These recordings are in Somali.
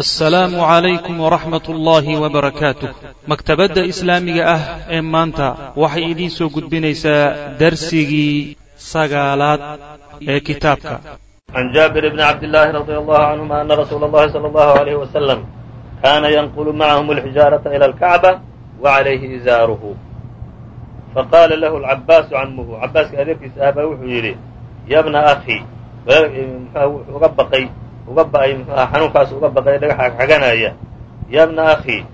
assalaamu calaykum waraxmat ullaahi wabarakaatuh maktabadda islaamiga ah ee maanta waxay idiin soo gudbinaysaa darsigii sagaalaad ee kitaabka. Can jaabir bni cabdillaahi radi allahu canhuma ana rasuula allahi sala allahu alayh wasalam kaana yanqulu macahum alxijaarata ila alkacba wa calayhi izaaruhu faqaala lahu alcabbaasu camuhu cabbaaska adeerkiisa ah baa wuxuu yidhi yabna akhi wuxuu uga baqay uga ba'ay muxuuha xanuunkaas uga baqay dhagaxa xaganaya. Ya bna akhi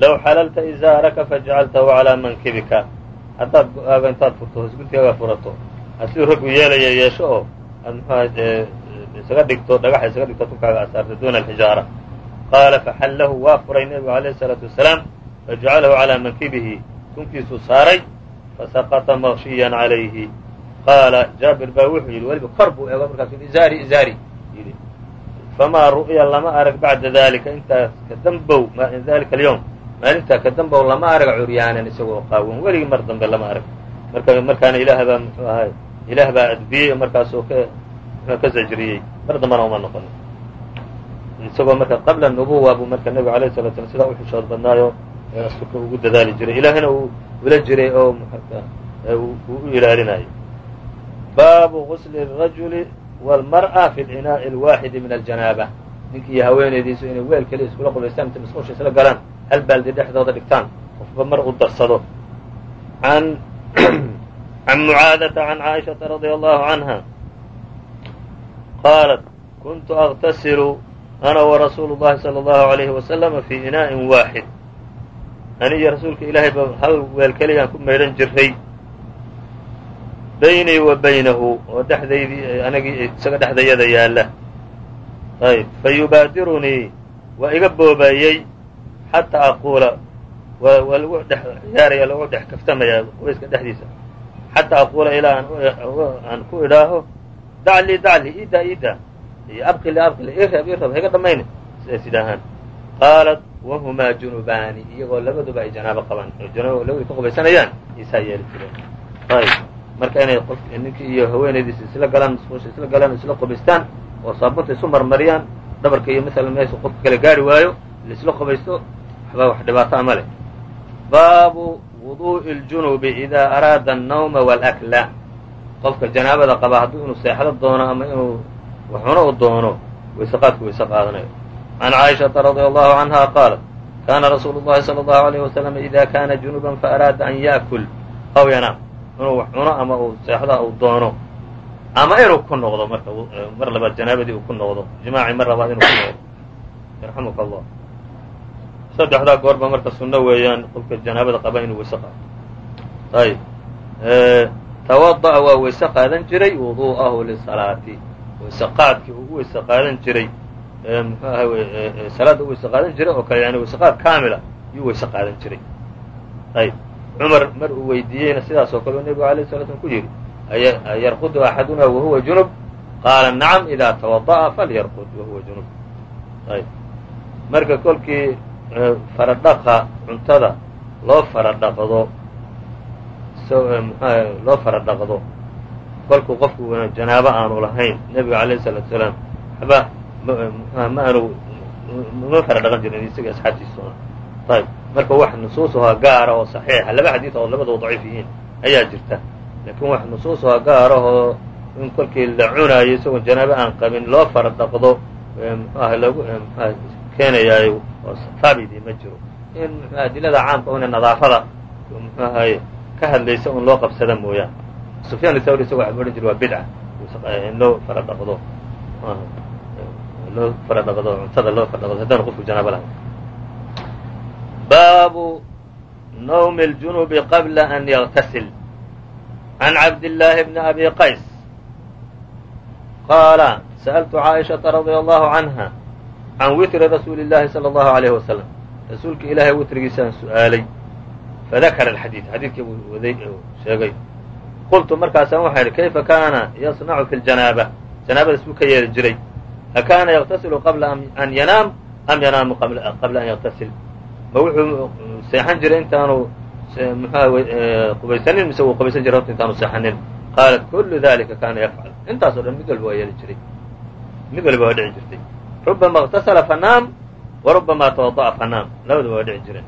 low xalalta izaaraka fajacaltahu calaa mankibika. Haddaad go'aaga intaad furto hoosguntigaaga furato. Siduu raggu yeelaya yeesho oo aad muxuuha isaga dhigto dhagaxa isaga dhigto tunkaaga asaarta duuna alxijaara. Qaala faxallahu waa furay nebigu alayhi isalaatu wasalaam fajacalahu calaa mankibihi. Tunkiisuu saaray fasaqata makshiyan calayhi. Qaala jaabir baa wuxuu yidhi weliba kor buu eego markaasu izaari izaari. Yidhi famaa ru'ya lama arag bacda dalika intaas ka dambow dalika alyowm maalintaa ka dambow lama arag curyaanan isagoo qaawan weligii mar dambe lama arag marka markaana ilaah baa muxuu ahay ilaah baa adbiyey oo markaasoo ka ka sajriyey mar dambana uma noqon isagoo marka qabla nubuwa buu marka nebigu alayh salatu slam sidaa u xishood badnaayo astuka ugu dadaali jiray ilaahina uu ula jiray oo u ilaalinayo baabu gusli rajuli wاlmarأa fi اlinaaءi اlwaaxidi min aljanaaba ninkii iyo haweenaydiisu inay weel keliya iskula qubaystaan inta masquusha isla galaan hal baaldi dhexdooda dhigtaan qofba mar u darsado an can mucaadata can caaishaةa radي allahu canha qaalat kuntu aktasilu ana warasuulu اllahi salى اllahu عalayhi wasalama fi inaaءin waaxid ani iyo rasuulka ilaahay ba hal weel keliyaan ku maydhan jiray baynii wa baynahu oo dhexdaydii anagii isaga dhexdayada yaalla. Ayb fayubaadirunii waa iga boobayey xataa aquula waa waa lagu dhex ciyaaraya lagu dhex kaftamaya qubayska dhexdiisa. Xataa aquula ilaa aan ku idhaaho dacli dacli ida ida iyo abqili abqili irab irab haiga dhamayne sidaas idhaahaan qaalat wahumaa junubaani iyagoo labaduba ay janaabo qabaan oo labadu ka qubaysanayaan isaa yeeli jireen ayb marka inay qof ninkii iyo haweenaydiisa isla galaan musqusha isla galaan isla qubaystaan oo saabunta isu marmariyaan dhabarka iyo masalan meesha qofka kale gaari waayo laisla qubaysto waxba wax dhibaato ama leh baabu wuduu'i اljunubi idaa araada الnawma wاlakla qofka janaabada qaba hadduu inuu seexdo doono ama inuu waxcuno u doono wayse qaadku wayse qaadanayo can caaishaةa radي allahu canha qaalat kana rasuulu الlahi salى الlahu عalيه waslm ida kana junuban faaraada an yaأkul aw yanaam inuu wax cuno ama uu seexda uu doono. Ama inuu ku noqdo marka mar labaad janaabadii uu ku noqdo. Jimaaci mar labaad inuu ku noqdo. Yarxamuka allah saddexdaa goorba marka sunno weeyaan qofka janaabada qaba inuu weyse qaado ayb tawada'a waa weyse qaadan jiray wudu'ahu lisalaati. Weyse uu weyse qaadan jiray muxuu ahay salaadda u weyse qaadan jiray oo kale yani weyse kaamila yuu weyse qaadan jiray. Ayb cumar mar uu weydiiyeyna sidaas oo kale u nebigu alay sala slam ku yidhi ayarqudu axaduna wahuwa junub qaala nacam idaa tawada'a falyarqud wahuwa junub ayb marka kolkii faradhaqa cuntada loo faradhaqdo loo faradhaqdo kolkuu qofku janaabo aanu lahayn nebiga alayh salaatu salaam waxba ma faradhaqan jirin isaga asxaabtiisuna ayb marka wax nusuusuhaa gaara oo saxiixa laba xadiid oo labadoo daciif yihiin ayaa jirta. Laakiin wax nusuusuhaa gaara oo in kolkii la cunaayo isagoo janaabo aan qabin loo fara dhaqdo mxuaha lagu mxuah keenayaayo oo haabiti ma jiro. In adilada caamka una nadaafada ka hadlaysa un loo qabsada mooyaan. Sufyaan thawri isago waxa odhan jire waa bidca. In loo fara dhaqdo. Loo fara cuntada loo fara dhaqdo qofku janaabo lahayn baabu nawmi اljunubi qabla an yغtasil can cabdillaahi bni abi qays qaala sa'altu caaishaةa radia allahu canha can witri rasuuli اllahi salى اllahu عalayh wasalam rasuulka ilaahay witrigiisaan su'aalay fadakara alxadiid xadiidkii buu waday sheegay qultu markaasaan waxaa idhi kayfa kaana yasnacu fi ljanaaba janaabadaas buu ka yeeli jiray akaana yغtasilu qabla an yanaam am yanaamu qabla an yغtasil ma wuxuu seexan jiray intaanu mxuah qubaysanin mise wuu qubaysan jiray horta intaanu seexanin qaalat kullu dalika kaana yafcal intaas dhan mid walba waa yeeli jiray mid walba waa dhici jirtay rubama اktasala fanaam warubamaa tawada'a fanaam labadaba waa dhici jireen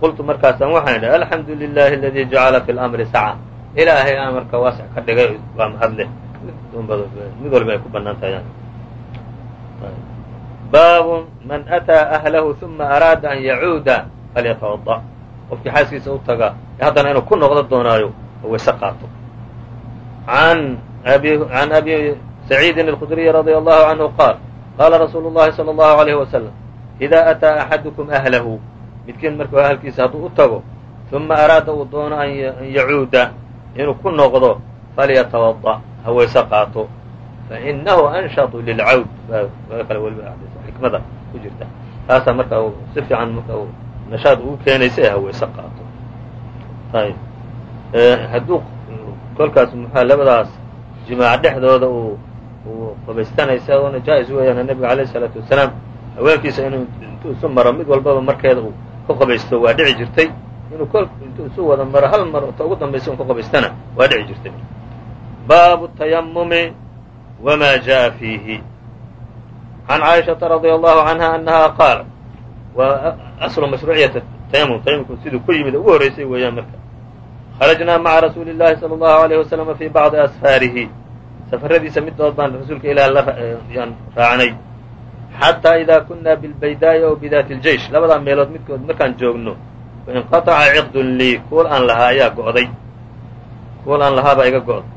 qultu markaasaan waxaan idhi alxamdu lilahi aladii jacala fi lamri saca ilaahay amarka waasic ka dhigay waa mahadleh mid walba ay ku bannaan tahay baabu man ataa ahlahu uma araada an yacuuda falyatawada qofkii xaaskiisa u taga ee haddana inuu ku noqdo doonaayo oo wayse qaato an an abi saciidin alkhudriyi radia allahu canhu qaal qaala rasuulu llahi salى allahu alayh wasalam idaa ataa axadukum ahlahu midkiin markuu ahalkiisa hadduu u tago uma araada uu doono an yacuuda inuu ku noqdo falyatawada ha wayse qaato fainahu anshaطu lilcawd xikmada ku jirta. Taasaa marka si fiican marka nashaad ugu keenaysa ee ha wayse qaato ayb hadduu kolkaas muxua labadaas jimaac dhexdooda uu uu qabaystanaysa oona jaa-is weeyaan nebiga alayh isalaatu wasalaam haweenkiisa inuu intuu isu maro mid walbaba markeeda uu ka qabaysto waa dhici jirtay. Inuu kol intuu isu wada maro hal mar ta ugu dambaysa un ka qabaystana waa dhici jirtay. Baabu tayamumi wma jaءa fiihi can caaishaةa radي allahu canha anaha qaal waa aslu mashruuciyat tayamum tayamumku siduu ku yimid ugu horreysay weeyaan marka kharajnaa maca rasuuli اllahi salى اllahu عalيyه waslama fi bacdi asfaarihi safaradiisa midood baan rasuulka ilaah layaan raacnay xataa idaa kunaa bilbaydaa'i ow bidaati اljeish labadaa meelood midkood markaan joogno fainqaطaca ciqdun lii kuul aan lahaa ayaa go'day kuul aan lahaabaa iga go'day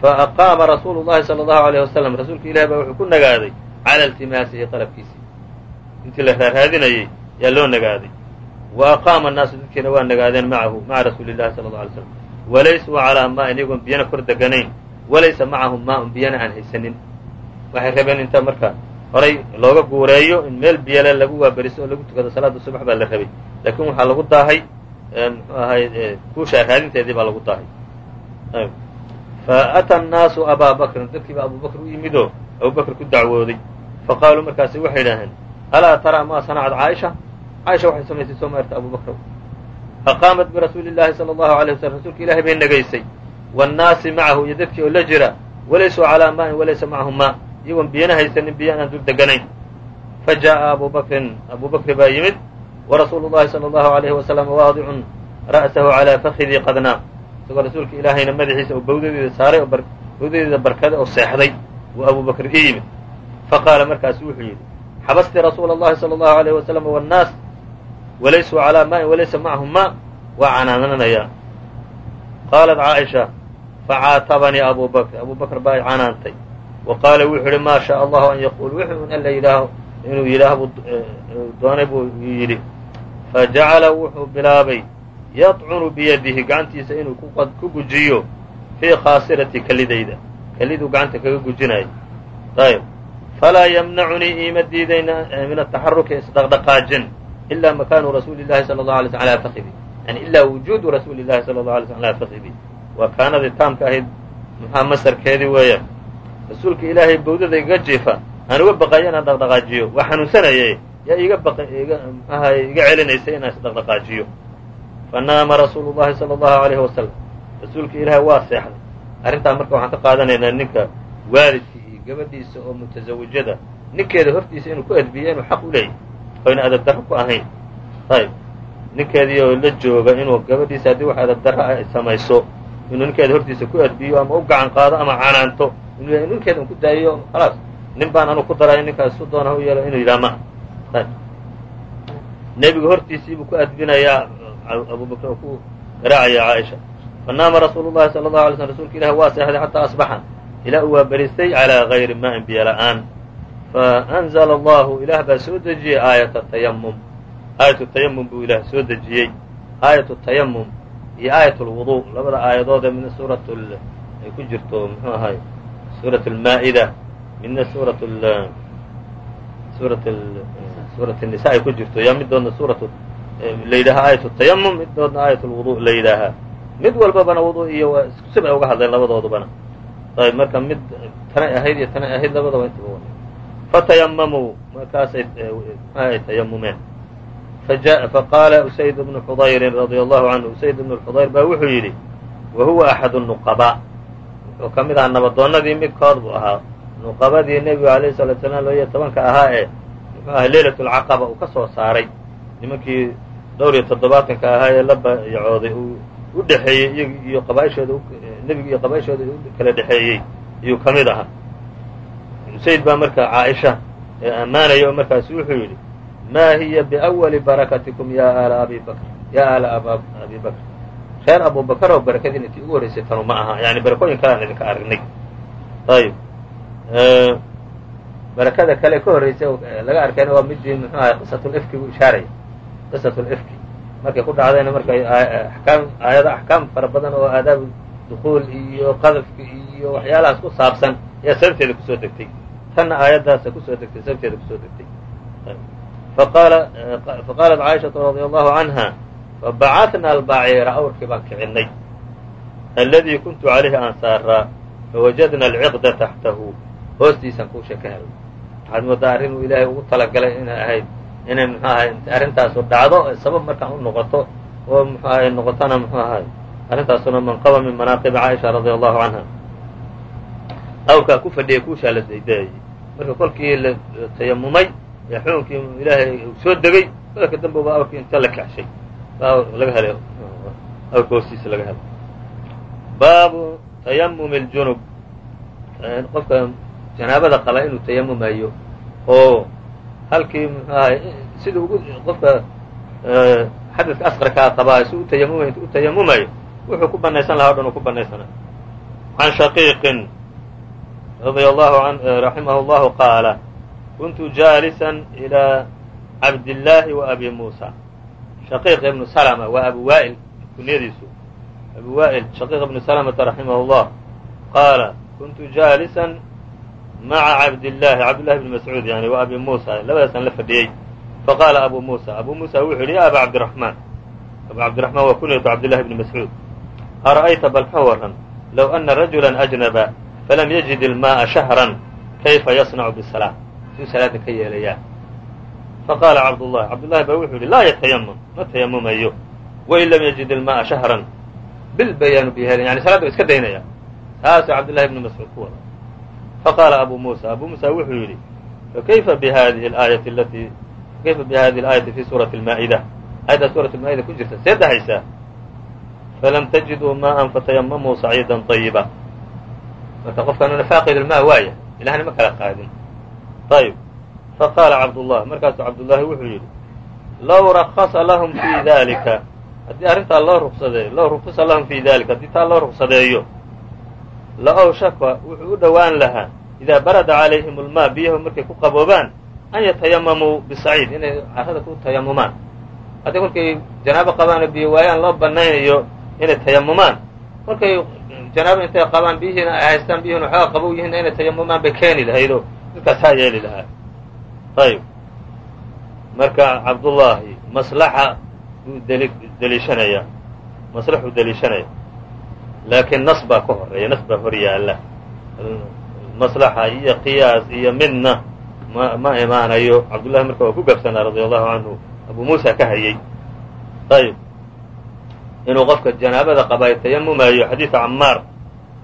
faaqaama rasuulu llahi sala allahu alayh wasalam rasuulka ilahi baa wuxuu ku nagaaday cala iltimaasi iyo qalabkiisii intii la raaraadinayay yaa loo nagaaday wa aqaama annaasu dadkiina waa nagaadeen macahu maca rasuuli llahi sala alla alay slam walaysa wa calaa maa inigoon biyana kor deganayn walaysa macahum maaun biyana aan haysanin waxay rabeen inta marka horay looga guureeyo in meel biyale lagu waaberiso oo lagu tukado salaada subax baa la rabay laakiin waxaa lagu daahay muxuu ahay kuushaa raadinteedii baa lagu daahay fa ata annaasu abaa bakrin dadkiibaa abuu bakr u yimidoo abubakr ku dacwooday faqaaluu markaasi waxay idhaaheen alaa taraa maa sanacad caaisha? Caaisha waxay samaysay soo maarta abubakrow faqaamat birasuuli llaahi sala allahu alay waslm rasuulka ilahay bay negaysay wannaasi macahu iyo dadkii oo la jira walaysuu calaa maa'in walaysa macahu maa iyagoon biyana haysanin biyaan aan dul deganayn. Fa jaa'a abuu bakrin baa yimid warasuulu llahi sala allahu alayhi wasalam waadicun ra'sahu calaa fakhidii qadnaa. Isagoo rasuulka ilaahayna madaxiisa oo bawdadeeda saaray oo bawdadeeda barkada oo seexday wuu abu bakr ii yimid faqaala markaasu wuxuu yidhi xabastii rasuula اllahi salى اllahu عalيyه wasalam wالnaas walaysuu calىa maa'in walaysa macahum maa waa canaananayaa qaalat caaisha facaatabanii abu bakr abu bakr baa i canaantay wa qaala wuxuu yihi maa shaء allahu an yaquul wuxuu un alla yidhaaho inuu yidhaah doonay buu yidhi fajacala wuxuu bilaabay yadcunu biyadihi gacantiisa inuu ku gujiyo fii khaasirati kelidayda keliduu gacanta kaga gujinayo ayb falaa yamnacunii iima diidayna min ataxaruki isdhaqdhaqaajin ilaa makaanu rasuuli llahi sala allahu alay sl fakidi yani ilaa wujuudu rasuuli llahi sala allahu alay sl fakidi waa kaanadii taamka ahayd maxaa masarkeedii weeyaan rasuulka ilaahay bawdada iga jiifa aan uga baqayo inaan dhaqdhaqaajiyo. Waa xanuunsanayay yaa iga baqa iga celinaysay inaan isdhaqdhaqaajiyo. Fanaama rasuulu llahi sala allahu alayhi wasalam rasuulka ilaahay waa seexday arrintaa marka waxaan ka qaadanaynaa ninka waalidkii iyo gabadhiisa oo mutasawijada ninkeeda hortiisa inuu ku edbiyo inuu xaq u leeyahy oyna adab darro ku ahayn. Ayb ninkeedii la jooga inuu gabadhiisa haddii wax adab darro ay samayso inuu ninkeeda hortiisa ku edbiyo ama u gacan qaado ama canaanto inuu ninkeeda ku daayiyo khalaas. Nin baan anu ku darayo ninkaas su doona u yeelo inuu yidhaha ma. Ayb nebiga hortiisiibuu ku adbinayaa abu bakr oo ku garaacaya caaisha fanaama rasuulu llahi sala allahu alay slm rsulka ilahi waa seexday xataa asbaxa ilaa uu waaberistay calaa gayri maa'in biyo la'aan faanzla allahu ilaah baa soo dejiyey aayata tayamum aayatu tayamum buu ilaah soo dejiyey aayatu tayamum iyo aayat lwudu labada aayadoodee midna suurat ay ku jirto muxuu ahay suurat almaa'ida midna suurat suurat suurat nisa ay ku jirto yaa midoodna suurat la yidhaaha aayat tayamum midoodna aayat lwudu la yidhaahaa mid walbabana wudu iyo isku sib ay uga hadleen labadoodubana ayb marka mid tanay ahayd iyo tanay ahayd labadaba intaba fatayamamuu markaasay maxay tayamumeen faqaala usayd bnu xudayrin radia allahu canhu usayd bnu xudayr baa wuxuu yidhi wa huwa axadu nuqabaa wuxuu ka mid ahaa nabadoonnadii midkood buu ahaa nuqabadii nebigu alayhi salatu salaam looiyo tobanka ahaa ee muxuu ahay leylat lcaqaba uu ka soo saaray. Nimankii dhowr iyo toddobaatanka ahaa ee la bayacooday u dhexeeyey iyag iyo qabaaishooda nebiga iyo qabaaishooda u kala dhexeeyey ayuu ka mid ahaa usayd baa marka caaisha ee ammaanaya oo markaasu wuxuu yidhi maa hiya biأwali barakatikum ya aala abi bakr ya aala abi bakr reer abubakar oo barakadiin intii ugu horreysay tanu ma aha yani barakooyin kalean idinka aragnay ayib barakada kale ka horreysay laga arkayna waa midii muxuu ahay qisatulifki buu ishaaraya qisatulifki markay ku dhacdayna markay akaam aayado axkaam fara badan oo aadaab dukuul iyo qadafki iyo waxyaalahaas ku saabsan ayaa sababteeda ku soo degtay. Tanna aayaddaasa ku soo degtay sababteeda ku soo degtay. Faqaalat caaishatu radia allahu canha fabacatna albaciira awrkii baan kicinay alladii kuntu calayhi aan saaraa fawajadna alciqda taxtahu. Hoostiisaan kuusha ka helay waxaad moodaa arrin uu ilaahay ugu talagalay inay ahayd inay muxuu ahay arrintaasu dhacdo sabab markaan u noqoto oo muxuu ahay noqotona muxuu ahay arrintaasuna manqaba min manaaqibi caaisha radia allahu canha awrkaa ku fadhiyay kuushaa la daydaayay marka kolkii la tayamumay ee xukunkii ilaahay soo degay dadka dambe baa inta la kaxshay laga helay awrka hoostiisa laga helay. Baabu tayamumi اljunub qofka janaabada qaba inuu tayamumayo oo halkii muxuu ahay sida ugu qofka xadadka asqarkaa qabaa si u tayamumay intu u tayamumayo wuxuu ku banaysan lahaa o dhan uu ku banaysana can shaqiiqin radia allahu an raximah اllahu qaala kuntu jaalisan ilىa cabdillaahi wa abi muusa shaqiiq ibnu salma waa abu waa'il kunyadiisu abu waa'il shaqiiq ibnu salamata raximah اllah qaala kuntu jaalisan maca cabdillahi cabdillahi bni mascuud yani wa abi muusa labadaasaan la fadhiyey faqaala abu muusa abu muusa wuxuu yidhi ya aba cabdiraxmaan abu cabdiraxmaan waa kunyatu cabdillahi bni mascuud ara'ayta bal ka waran low ana rajula ajnaba falam yajid ilma'a shahran kayfa yasnacu bisalaa suu salaada ka yeelayaa faqaala cabdullahi cabdullahi baa wuxuu yidhi laa yatayamam ma tayamumayo wain lam yajid ilma'a shahran bil bayaanu yani salaada ba iska daynaya taasuu cabdullahi bni mascuud ku wada faqaala abu muusa abu muusa wuxuu yidhi fakayfa bihadihi aayati alatii fakayfa bihadihi alaayati fi suurati almaa'ida aayadda suurat almaa'ida ku jirta see dhahaysaa falam tajiduu maa'an fatayamamuu saciidan طayiba marka qofkaanuna faaqid ilmaa waaya ilahna ma kala qaadin ayb faqaala cabdullah markaasuu cabdullaahi wuxuu yidhi low rakasa lahum fii dalika haddii arrintaa loo ruqsadeeyo low ruqisa lahum fii dalika haddii taa loo ruqsadeeyo la ow shaka wuxuu u dhowaan lahaa idaa barada calayhim ulmaa biyahu markay ku qaboobaan an yatayamamuu bisaciid inay carrada ku tayamumaan haddii kolkay janaabo qabaanoo biyo waayaan loo banaynayo inay tayamumaan kolkay janaabo intay qabaan biyihiina ay haystaan biyuhina waxooga qabow yihiinna inay tayamumaan bay keeni lahaydo dadkaas yeeli lahaa. Ayb marka cabdullaahi maslaxa buu deliishanaya. Maslaxuu deliishanaya laakiin nas baa ka horreeya nas baa hor yaalla. Maslaxa iyo qiyaas iyo midna ma ma imaanayo. Cabdullahi marka waa ku gabsanaa radia allahu canhu abu muusa ka hayey ayb inuu qofka janaabada qabaayo tayamumayo xadiida camaar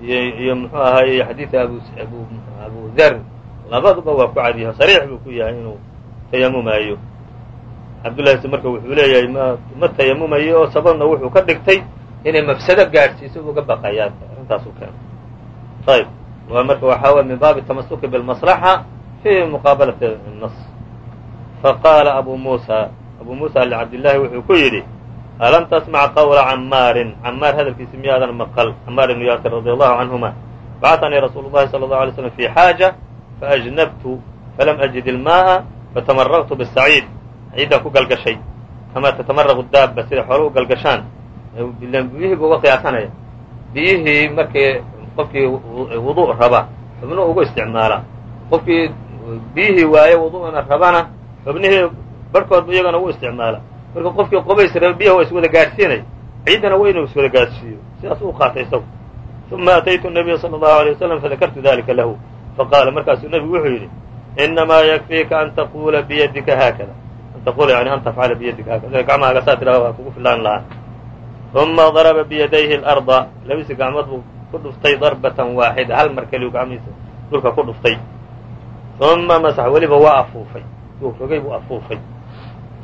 iyo muxuu ahaay xadiida abu abu der labaduba waa ku cadyaho sariix buu ku yahay inuu tayamumayo cabdullahi marka wuxuu leeyahay ma ma tayamumayo oo sababna wuxuu ka dhigtay inay mafsado gaadhsiiso uga baqayaan arrintaas u keeno ayb marka waxaa way min baabi tamasuki bilmaslaxa fi muqaabalati nas faqaala abu muusa abu muusa licabdillahi wuxuu ku yidhi alam tasmac qawla camaarin camaar hadalkiisi miyaadan maqal. Camaar ibnu yaasir radi allahu canhuma bacatanii rasuulu llahi sala allahu alay slam fi xaaja faajnabtu falam ajid ilma'a fatamaraqtu bisaciid ciiddaan ku galgashay. Kamaa tatamaraqu daaba siday xoolo galgashaan biyihii bu uga qiyaasanaya biyihii markii qofkii wudu' raba xubnu ugu isticmaala. Qofkii biyihii waaye wudu'na rabana xubnihii barhkoodba iyagana ugu isticmaala. Marka qofkii qubays raba biyaha waa iswada gaadhsiinay. Ciiddana waa inuu iswada gaadhsiiyo. Sidaas u qaatay isagu. Uma ataytu nabiya sala allahu alay wasalam fadakartu dalika lahu faqaala markaasuu nebigu wuxuu yidhi inamaa yakfiika an taqula biyadika haakada. An taqula yani an tafcala biyadika haakada. Gacmahaaga saa tidhaha waa kugu filaan lahaa uma daraba biyadayhi alarda labisi gacmood buu ku dhuftay darbatan waaxida hal mar keliyu gacmihiisa dhulka ku dhuftay uma masax weliba waa afuufay uu rogay buu afuufay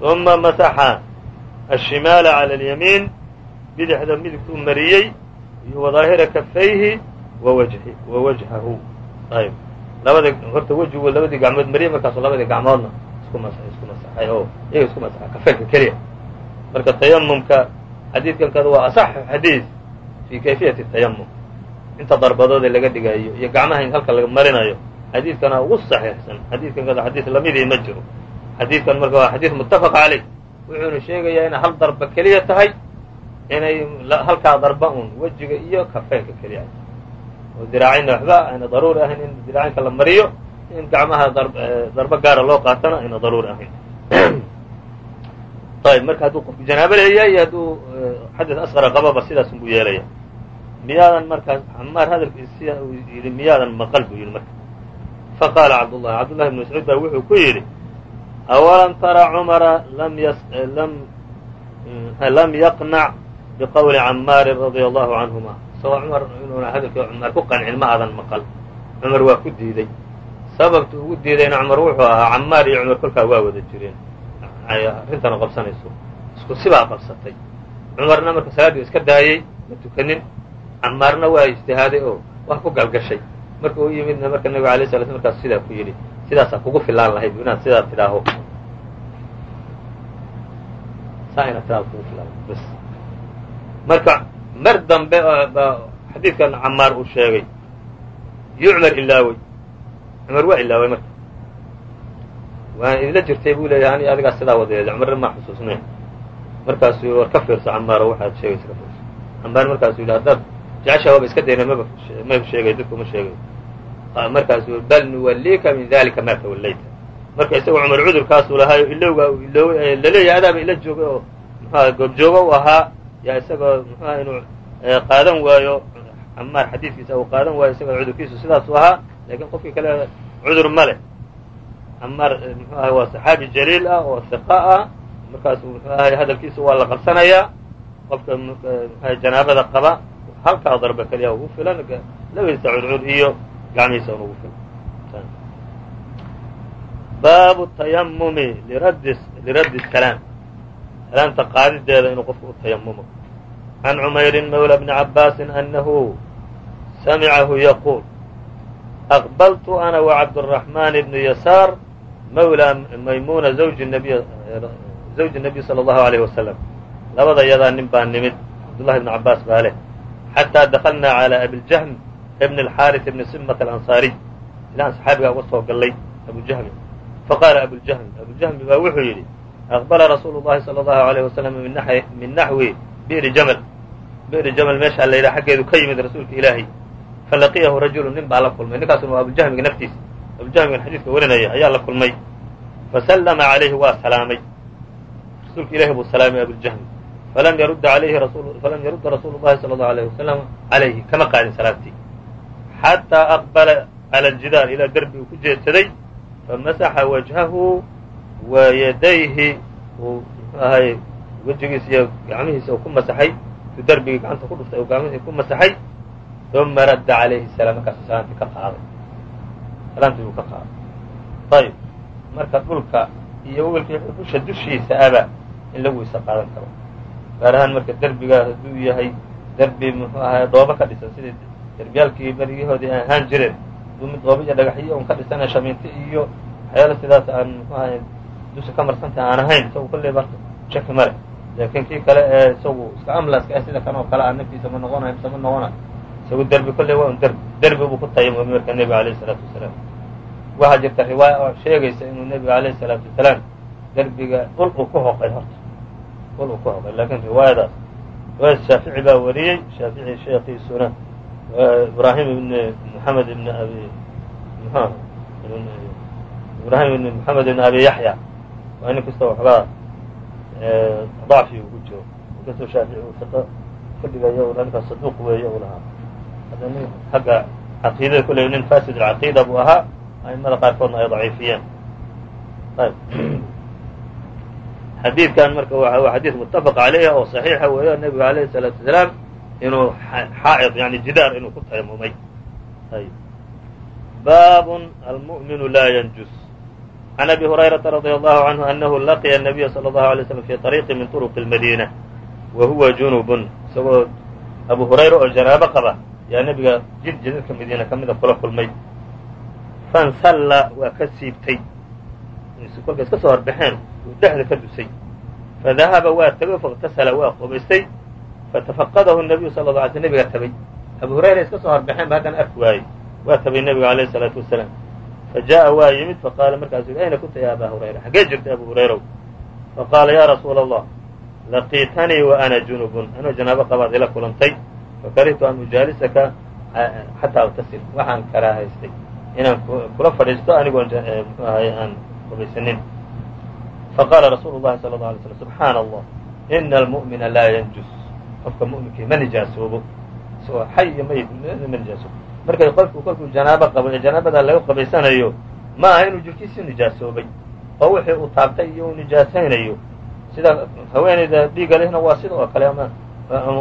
uma masaxa ashimaala cala alyamiin bidixda midigtuu mariyey iyo wadaahira kafayhi wa wajhahu ayb labada horta wejigu labadii gacmood mariyey markaasu labadii gacmoodna isku mas isku masaxay oo iyaga isku masaxa kafeynka keliya marka tayamumka xadiidkan kada waa asaxu xadiid fi kayfiyati tayamum inta darbadoode laga dhigayo iyo gacmaha in halka laga marinayo xadiidkana ugu saxiixsan. Xadiidkan kada xadiid lamidii ma jiro. Xadiidkan marka waa xadiid muttafaq caleyh wuxuuna sheegayaa inay hal darba keliya tahay inay halkaa darba un wejiga iyo kafeynka keliya. Oo diraacayna waxba ayna daruuri ahayn in diraacaynka la mariyo in gacmaha darbo gaara loo qaatana ayna daruuri ahayn ayb marka hadduu qofku janaabo leeyahay iyo hadduu xadis asqara qababa sidaas unbuu yeelaya miyaadan markaas camaar hadalkiisi uu miyaadan maqal buu yidhi marka faqaala cabdullahi cabdullahi ibnu mascuud baa wuxuu ku yidhi awalam tara cumara lam lam yaqnac biqowli camaarin radia allahu canhuma isagoo cumar inuuna hadalkii cumar ku qancin ma aadan maqal cumar waa ku diiday sababtu ugu diidayna cumar wuxuu ahaa camaar iyo cumar kolkaa waa wada jireen arrintana qabsanayso. Isku sibaa qabsatay. Cumarna marka salaaddii iska daayey ma tukanin. Camaarna waa ijtihaaday oo wax ku galgashay. Marka u yimidna marka nabiga alay sala sl markaas sidaa ku yidhi sidaasaa kugu filaan lahayd inaad sidaa tidhaaho. Saa inaad tidhaaho kugu filaan bs marka mar dambe baa xadiidkan camaar uu sheegay iyo cumar cumar waa ilaaway marka waan idila jirtay buu leeyahay ani adigaa sidaa wadeeda cumarna maa xusuusnayn markaasuu war ka fiirso camaaro waxaad sheegaysa ka fiirso. Camaar markaasuu yidhi haddaad jeceshaa waaba iska dayna maba maba sheegay dadku ma sheegay. Markaasuu bal nuwalliika min dalika ma tawallayta. Marka isagoo cumar cudurkaasuu lahaayo ilowgaa ilooway la leeyahay adaaba ila joogay oo muxuaha goobjoogo u ahaa yaa isagoo muxuaha inuu qaadan waayo camaar xadiidkiisa uu qaadan waayo isagoo cudurkiisu sidaasuu ahaa laakiin qofkii kale cudur ma leh camaar muxuu ahay waa saxaabi jaliil ah oo hiqa ah. Markaasu muxuu ahay hadalkiisa waa la qabsanayaa qofka mxuaha janaabada qaba halkaa darba keliya ugu filan labadiisa cudcud iyo gacmihiisa un ugu filan. Baabu tayamumi liraddi liraddi salaam salaamta qaadideeda inuu qofku u tayamumo can cumayrin mawla bni cabaasin anahu samicahu yaquul aqbaltu ana wacabdالraxman bnu yasaar mawla maymuna zawji nabiy zawji nabiy sala allahu alayhi wasalam labada yadaa nin baa nimid cabdullahi ibnu cabbaas baa leh. Xataa dakalnaa calaa abiljahm ibni alxaaris ibni simat alansaariy ilaan saxaabigaa uga soo gallay abujahmi faqaala abuljahmi abujahmi baa wuxuu yidhi aqbala rasuulu llahi sala allahu alayh wasalam min naxwi bi'ri jamal. Bi'ri jamal meeshaa la yidhaha xaggeedu ka yimid rasuulka ilaahay. Falaqiyahu rajulu nin baa la kulmay. Ninkaasuna waa abujahmiga naftiisa abujahmigan xadiidka warinaya ayaa la kulmay. Fasallama calayhi waa salaamay. Rasuulka ilahi buu salaamay abujahmi falam yarudda rasuulu llahi sala allahu alayh wasalam calayhi kama qaadin salaamtii xataa aqbala cala aljidaar ilaa derbi uu ku jeedsaday famasaxa wajhahu wa yadayhi uu muxuu ahay wejigiisa iyo gacmihiisa uu ku masaxay. Uu derbigii gacanta ku dhuftay uu gacmihii ku masaxay. Uma radda calayhi salaam markaasuu salaamtii ka qaaday salaamtii buu ka qaaday ayib marka dhulka iyo welkii dusha dushiisa aba in lagu weysa qaadan karo. Gaar ahaan marka derbigaa hadduu yahay derbi muxuu ahay dhoobo ka dhisan sidii derbiyaalkii berigihoodii ay ahaan jireen. Hadduu mid dhoobo iyo dhagaxyo un ka dhisana shamiinti iyo waxyaala sidaas aan muxuu ahay dusha ka marsantaha aan ahayn isagu kolley ba shaki male laakiin kii kale ee isagu iska amlaska ah sida kan oo kale ah naftiisa ma noqonayo mise ma noqonayo isagu derbi kolley waa un derbi derbi buu ku tayamumay marka nebiga alayh isalaatu wasalaam waxaa jirta riwaaya oo sheegaysa inuu nebiga alayh isalaatu wasalaam derbiga dhul uu ku hoqay horta dhul uu ku hoqay laakiin riwaayadaas riwaayada shaafici baa wariyey shaafici sheekiisuna ibraahim ibn moxamed ibn abi ibraahim ibn moxamed ibn abi yaxya waa nin kastoo waxbaa dacfi ugu jiro inkastoo shaafici uu fiqo ka dhigayo ninkaas saduuq weeye u lahaa hadda nin xagga caqiidada kulley nin fasid alcaqiida buu ahaa aimada qaarkoodna ay daciifiyeen ayb xadiidkan marka waa xadiid muttafaq caleyh oo saxiixa weeyo nebiga alayhi الsalaatu wasalaam inuu xaa'id yani jidaar inuu ku tayamumay ayb baab almu'minu laa yanjus عن أbي هريرة رضي الله عنه أنه لقya النبي صلى الله عليه وسلم في طريق min طرق المدينة وهuوa جuنوب isagoo أbu هurayra oo جanaabo qaba yaa nebiga jid jidadka madiina ka mida kula kulmay fansalla waa ka siibtay kolkay iska soo horbaxeen uu dhexda ka dusay fadahaba waa tegay faاktasala waa qubaystay fatafaqadahu النabiyu sal ه alay sl nebigaa tabay abu hurayra iska soo horbaxeen ba haddana arki waayey waa tabay nebiga عalيه الصلاaةu وaسلام fajaءa waa yimid faqaala markaasu ayna kunta ya aba hurayra xaggee jirtay abu hurayrow faqaala ya rasuula الlah laqiitanii wa ana junubun anoo janaabo qabaad ila kulantay fakarihtu an ujaalisaka xataa awtasil waxaan karaahaystay inaan kula fadhiisto anigoo mxu ahay aan qubaysanin rasuulu llahi sala allau alay slam subxaana allah ina almu'mina laa yanjus qofka mu'minkii ma nijaasoobo isagoo xay ma nijaasoobo markay qofku kolkuu janaabo qabo janaabadaa laga qabaysanayo ma aha inuu jirkiisii nijaasoobay oo wixii uu taabtay iyo uu nijaasaynayo sida haweeneyda dhiiga lehna waa sida kale ama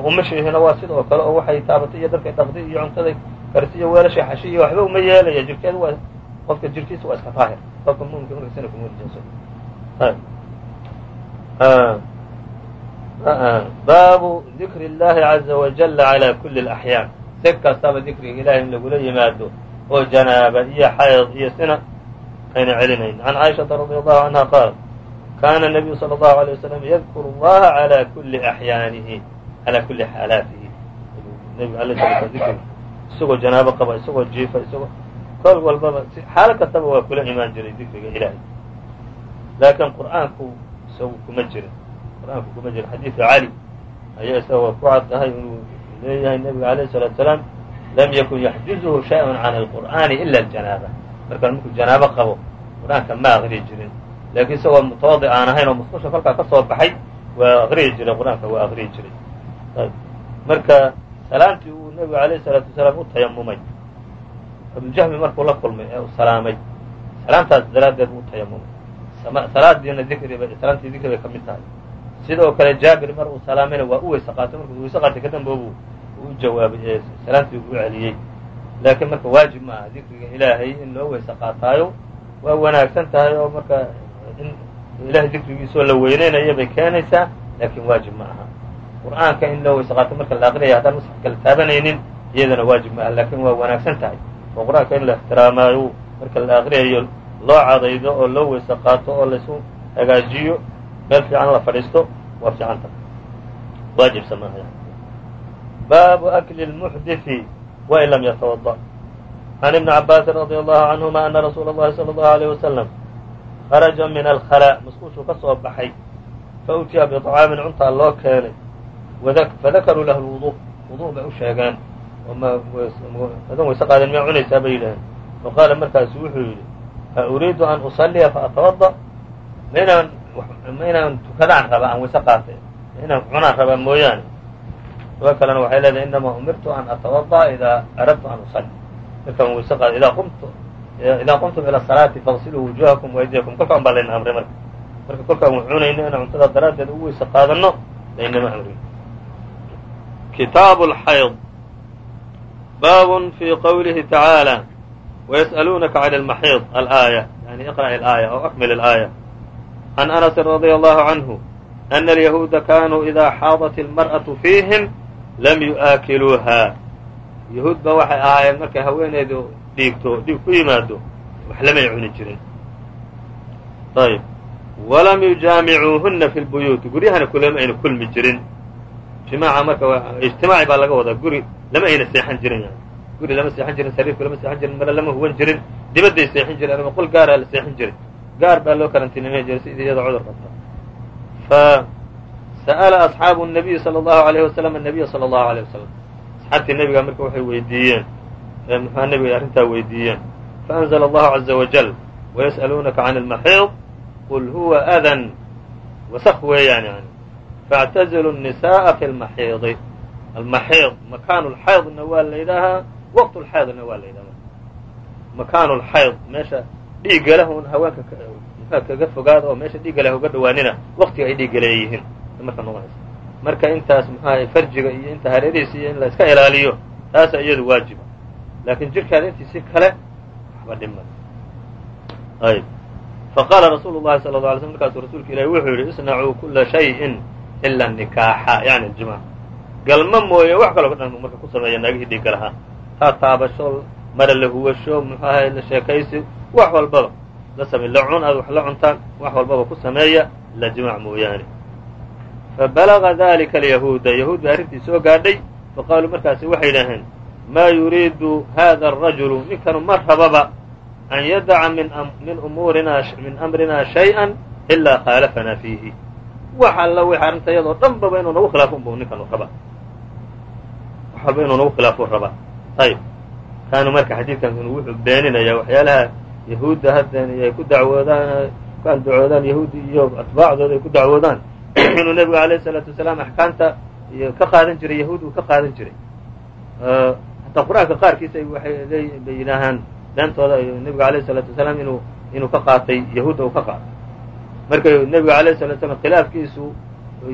umashiihina waa sida oo kale oo waxay taabatay iyo darkay dhaqday iyo cuntaday karsi iyo weelashay xashi iyo waxba uma yeelaya jirkeeda waa qofka jirkiisa waa iska daahir qofka muminka markaasina kuma nijaaso baabu dikri اllahi عaزa wajala عalى kuli اأxyaan si kastaba dikriga ilahay in lagula yimaado oo janaaba iyo xayd iyo sina ayna celinayn can caaishaةa radي allahu canha qaal kana الnabiyu salى اllahu عalيه waslm yadkuru اllaha عalى kuli axyaanihi alى kuli xaalaatihi nebigu ala sl dikriga isagoo janaabo qaba isagoo jiifa isagoo kol walbaba xaalo kastaba waa kula imaan jiray dikriga ilahay laakiin qur'aanku isagu kuma jirin qur'aanku kuma jirin xadiidka cali ayaa isaga ku caddahay inuu leeyahay nebiga alayh الsalaatu salaam lam yakun yaxjuzuhu shayءun can alqur'aani ila aljanaaba markaan markuu janaabo qabo qur'aanka ma aqriyi jirin laakiin isagoo mutawadi aan ahayn oo musqusha kolkaa ka soo baxay waa aqriyi jiray qur'aanka waa aqriyi jiray marka salaamtii uu nebigu alayh الsalaatu wasalaam u tayamumay abujahmi markuu la kulmay ee uu salaamay salaamtaas daraaddeed u tayamumay salaadiina dikriba salaamtii dikri bay ka mid tahay sidoo kale jaabir mar uu salaamayna waa u weyse qaatay markuu weyse qaatay kadamboobu u jawaabay ee salaamtii ugu celiyey laakiin marka waajib ma aha dikriga ilaahay in loo weyse qaataayo waa wanaagsan tahay oo marka in ilahay dikrigiisoo la weyneynaya bay keenaysaa laakiin waajib ma aha qur'aanka in loo weyse qaato marka la aqriyaya haddaan musxafka la taabanaynin iyadana waajib ma aha laakiin waa wanaagsan tahay oo qur-aanka in la ixtiraamaayo marka la aqriyayo loo cadaydo oo loo weyse qaato oo laysu hagaajiyo meel fiican la fadhiisto waa fiicanta waajibsa maaha baabu akli اlmuxdiثi wain lam yatawada can ibni cabaasin radi allahu canhuma ana rasuula اllahi salى اllahu alيyه wasalam kharaja min alkhalaa musquushuu ka soo baxay fautiya biطcaamin cuntaa loo keenay fadakaruu lahu lwudu wudu bay u sheegeen adan wayse qaadeen miyaa cunaysaa bay yidhaheen faqaala markaasu wuxuu yidhi a uriidu an usaliya faatawada ma inaan ma inaan tukadaan rabaa aan wayse qaatay ma inaan cunaan rabaa mooyaane suga kalena waxay leedahay inamaa umirtu an atawada'a idaa aradtu an usali markaan wayse qaada idaa qumtu idaa qumtum ila salaati faqsiluu wujuhakum waydiyakum kolkaan baa layna amray marka marka kolkaan wa cunayno inaan cuntada daraaddeed ugu weyse qaadano laynama amrin kitaabu alxayd baabun fii qowlihi tacaala wayas'aluunaka can almaxiid alaaya yani iqra' alaaya aw akmil alaaya can anasin radia allahu canhu ana alyahuuda kaanuu idaa xaadat almar'atu fiihim lam yu'aakiluuha yahuud ba waxay ahaayeen markay haweenaydu dhiigto dhiig ku yimaado wax lamay cuni jirin ayb walam yujaamicuuhunna fi lbuyuuti guryahana kulama ayna kulmi jirin ijtimaaca marka ijtimaaci baa laga wadaa guri lama ayna seexan jirin yani guri lama seexan jirin sariirka lama seexan jirin mare lama huwan jirin dibadday seexin jireen ama qol gaaraa ah la seexin jirin. Gaar baa loo karantiinamayn jiray sidii iyada cudur qabta. Fa sa'ala asxaabu nabiyi sala allahu alayhi wasalam annabiya sala allahu alayh wasalam asxaabtii nebigaa marka waxay weydiiyeen. Muxuha nebiga arrintaa weydiiyeen. Faanzla allahu caza wajal wayas'aluunaka can almaxiid qul huwa adan wasaq weeyaan yani faاctazilu الnisaءa fi اlmaxiiضi almaxiiض makaanu lxaydna waa la yidhaahaa waqt lxaydna waa la yidhahdaa makaanu lxayd meesha dhiigga leh un haweenka mxua kaga fogaada oo meesha dhiigga leh uga dhawaanina waqtiga ay dhiigga leeyihiin marka noqonaysa marka intaas mxuaha farjiga iyo inta hareerihiisa iyo in la iska ilaaliyo taasa iyadu waajiba laakiin jirkaada intiisi kale waxba dhima ayb faqaala rasuulu llahi sala la alay slm markaasuu rasuulka ilahi wuxuu yidhi isnacuu kula shayin ila nikaaxa yani jimaac galma mooye wax kaloo dhan marka ku sameeya naagihii dhiigga lahaa ha taabasho mara la huwasho muxuu la sheekaysi wax walbaba. La samey la cun aad wax la cuntaan wax walbaba ku sameeya ila jimaac mooyaane. Fabalaga dalika alyahuuda yahuud bay arrintii soo gaadhay faqaaluu markaasi waxay dhaheen maa yuriidu hada arajulu ninkanu ma rababa an yadaca min umuurina min amrina shayئa ilaa khaalafanaa fiihi wax alla wixii arrinta iyadoo dhan baba inuu nagu khilaafo unbu ninkan raba. Wax walba inuu nagu khilaafo rabaa ayib kaanuu marka xadiidkan wuxuu beeninayaa waxyaalaha yahuudda haddeen iyo ay ku dacwoodaan ku andacoodaan yahuudi iyo atbaacdooda ay ku dacwoodaan. Inuu nebigu alayh salaatu wasalaam axkaamta ka qaadan jiray yahuud uu ka qaadan jiray. Hataa qur'aanka qaarkiisa waxay bay yidhaahaan beentooda nebigu alayh salaatu wasalaam inuu inuu ka qaatay yahuudda uu ka qaaday marka nebiga alayh salatu slam khilaafkiisu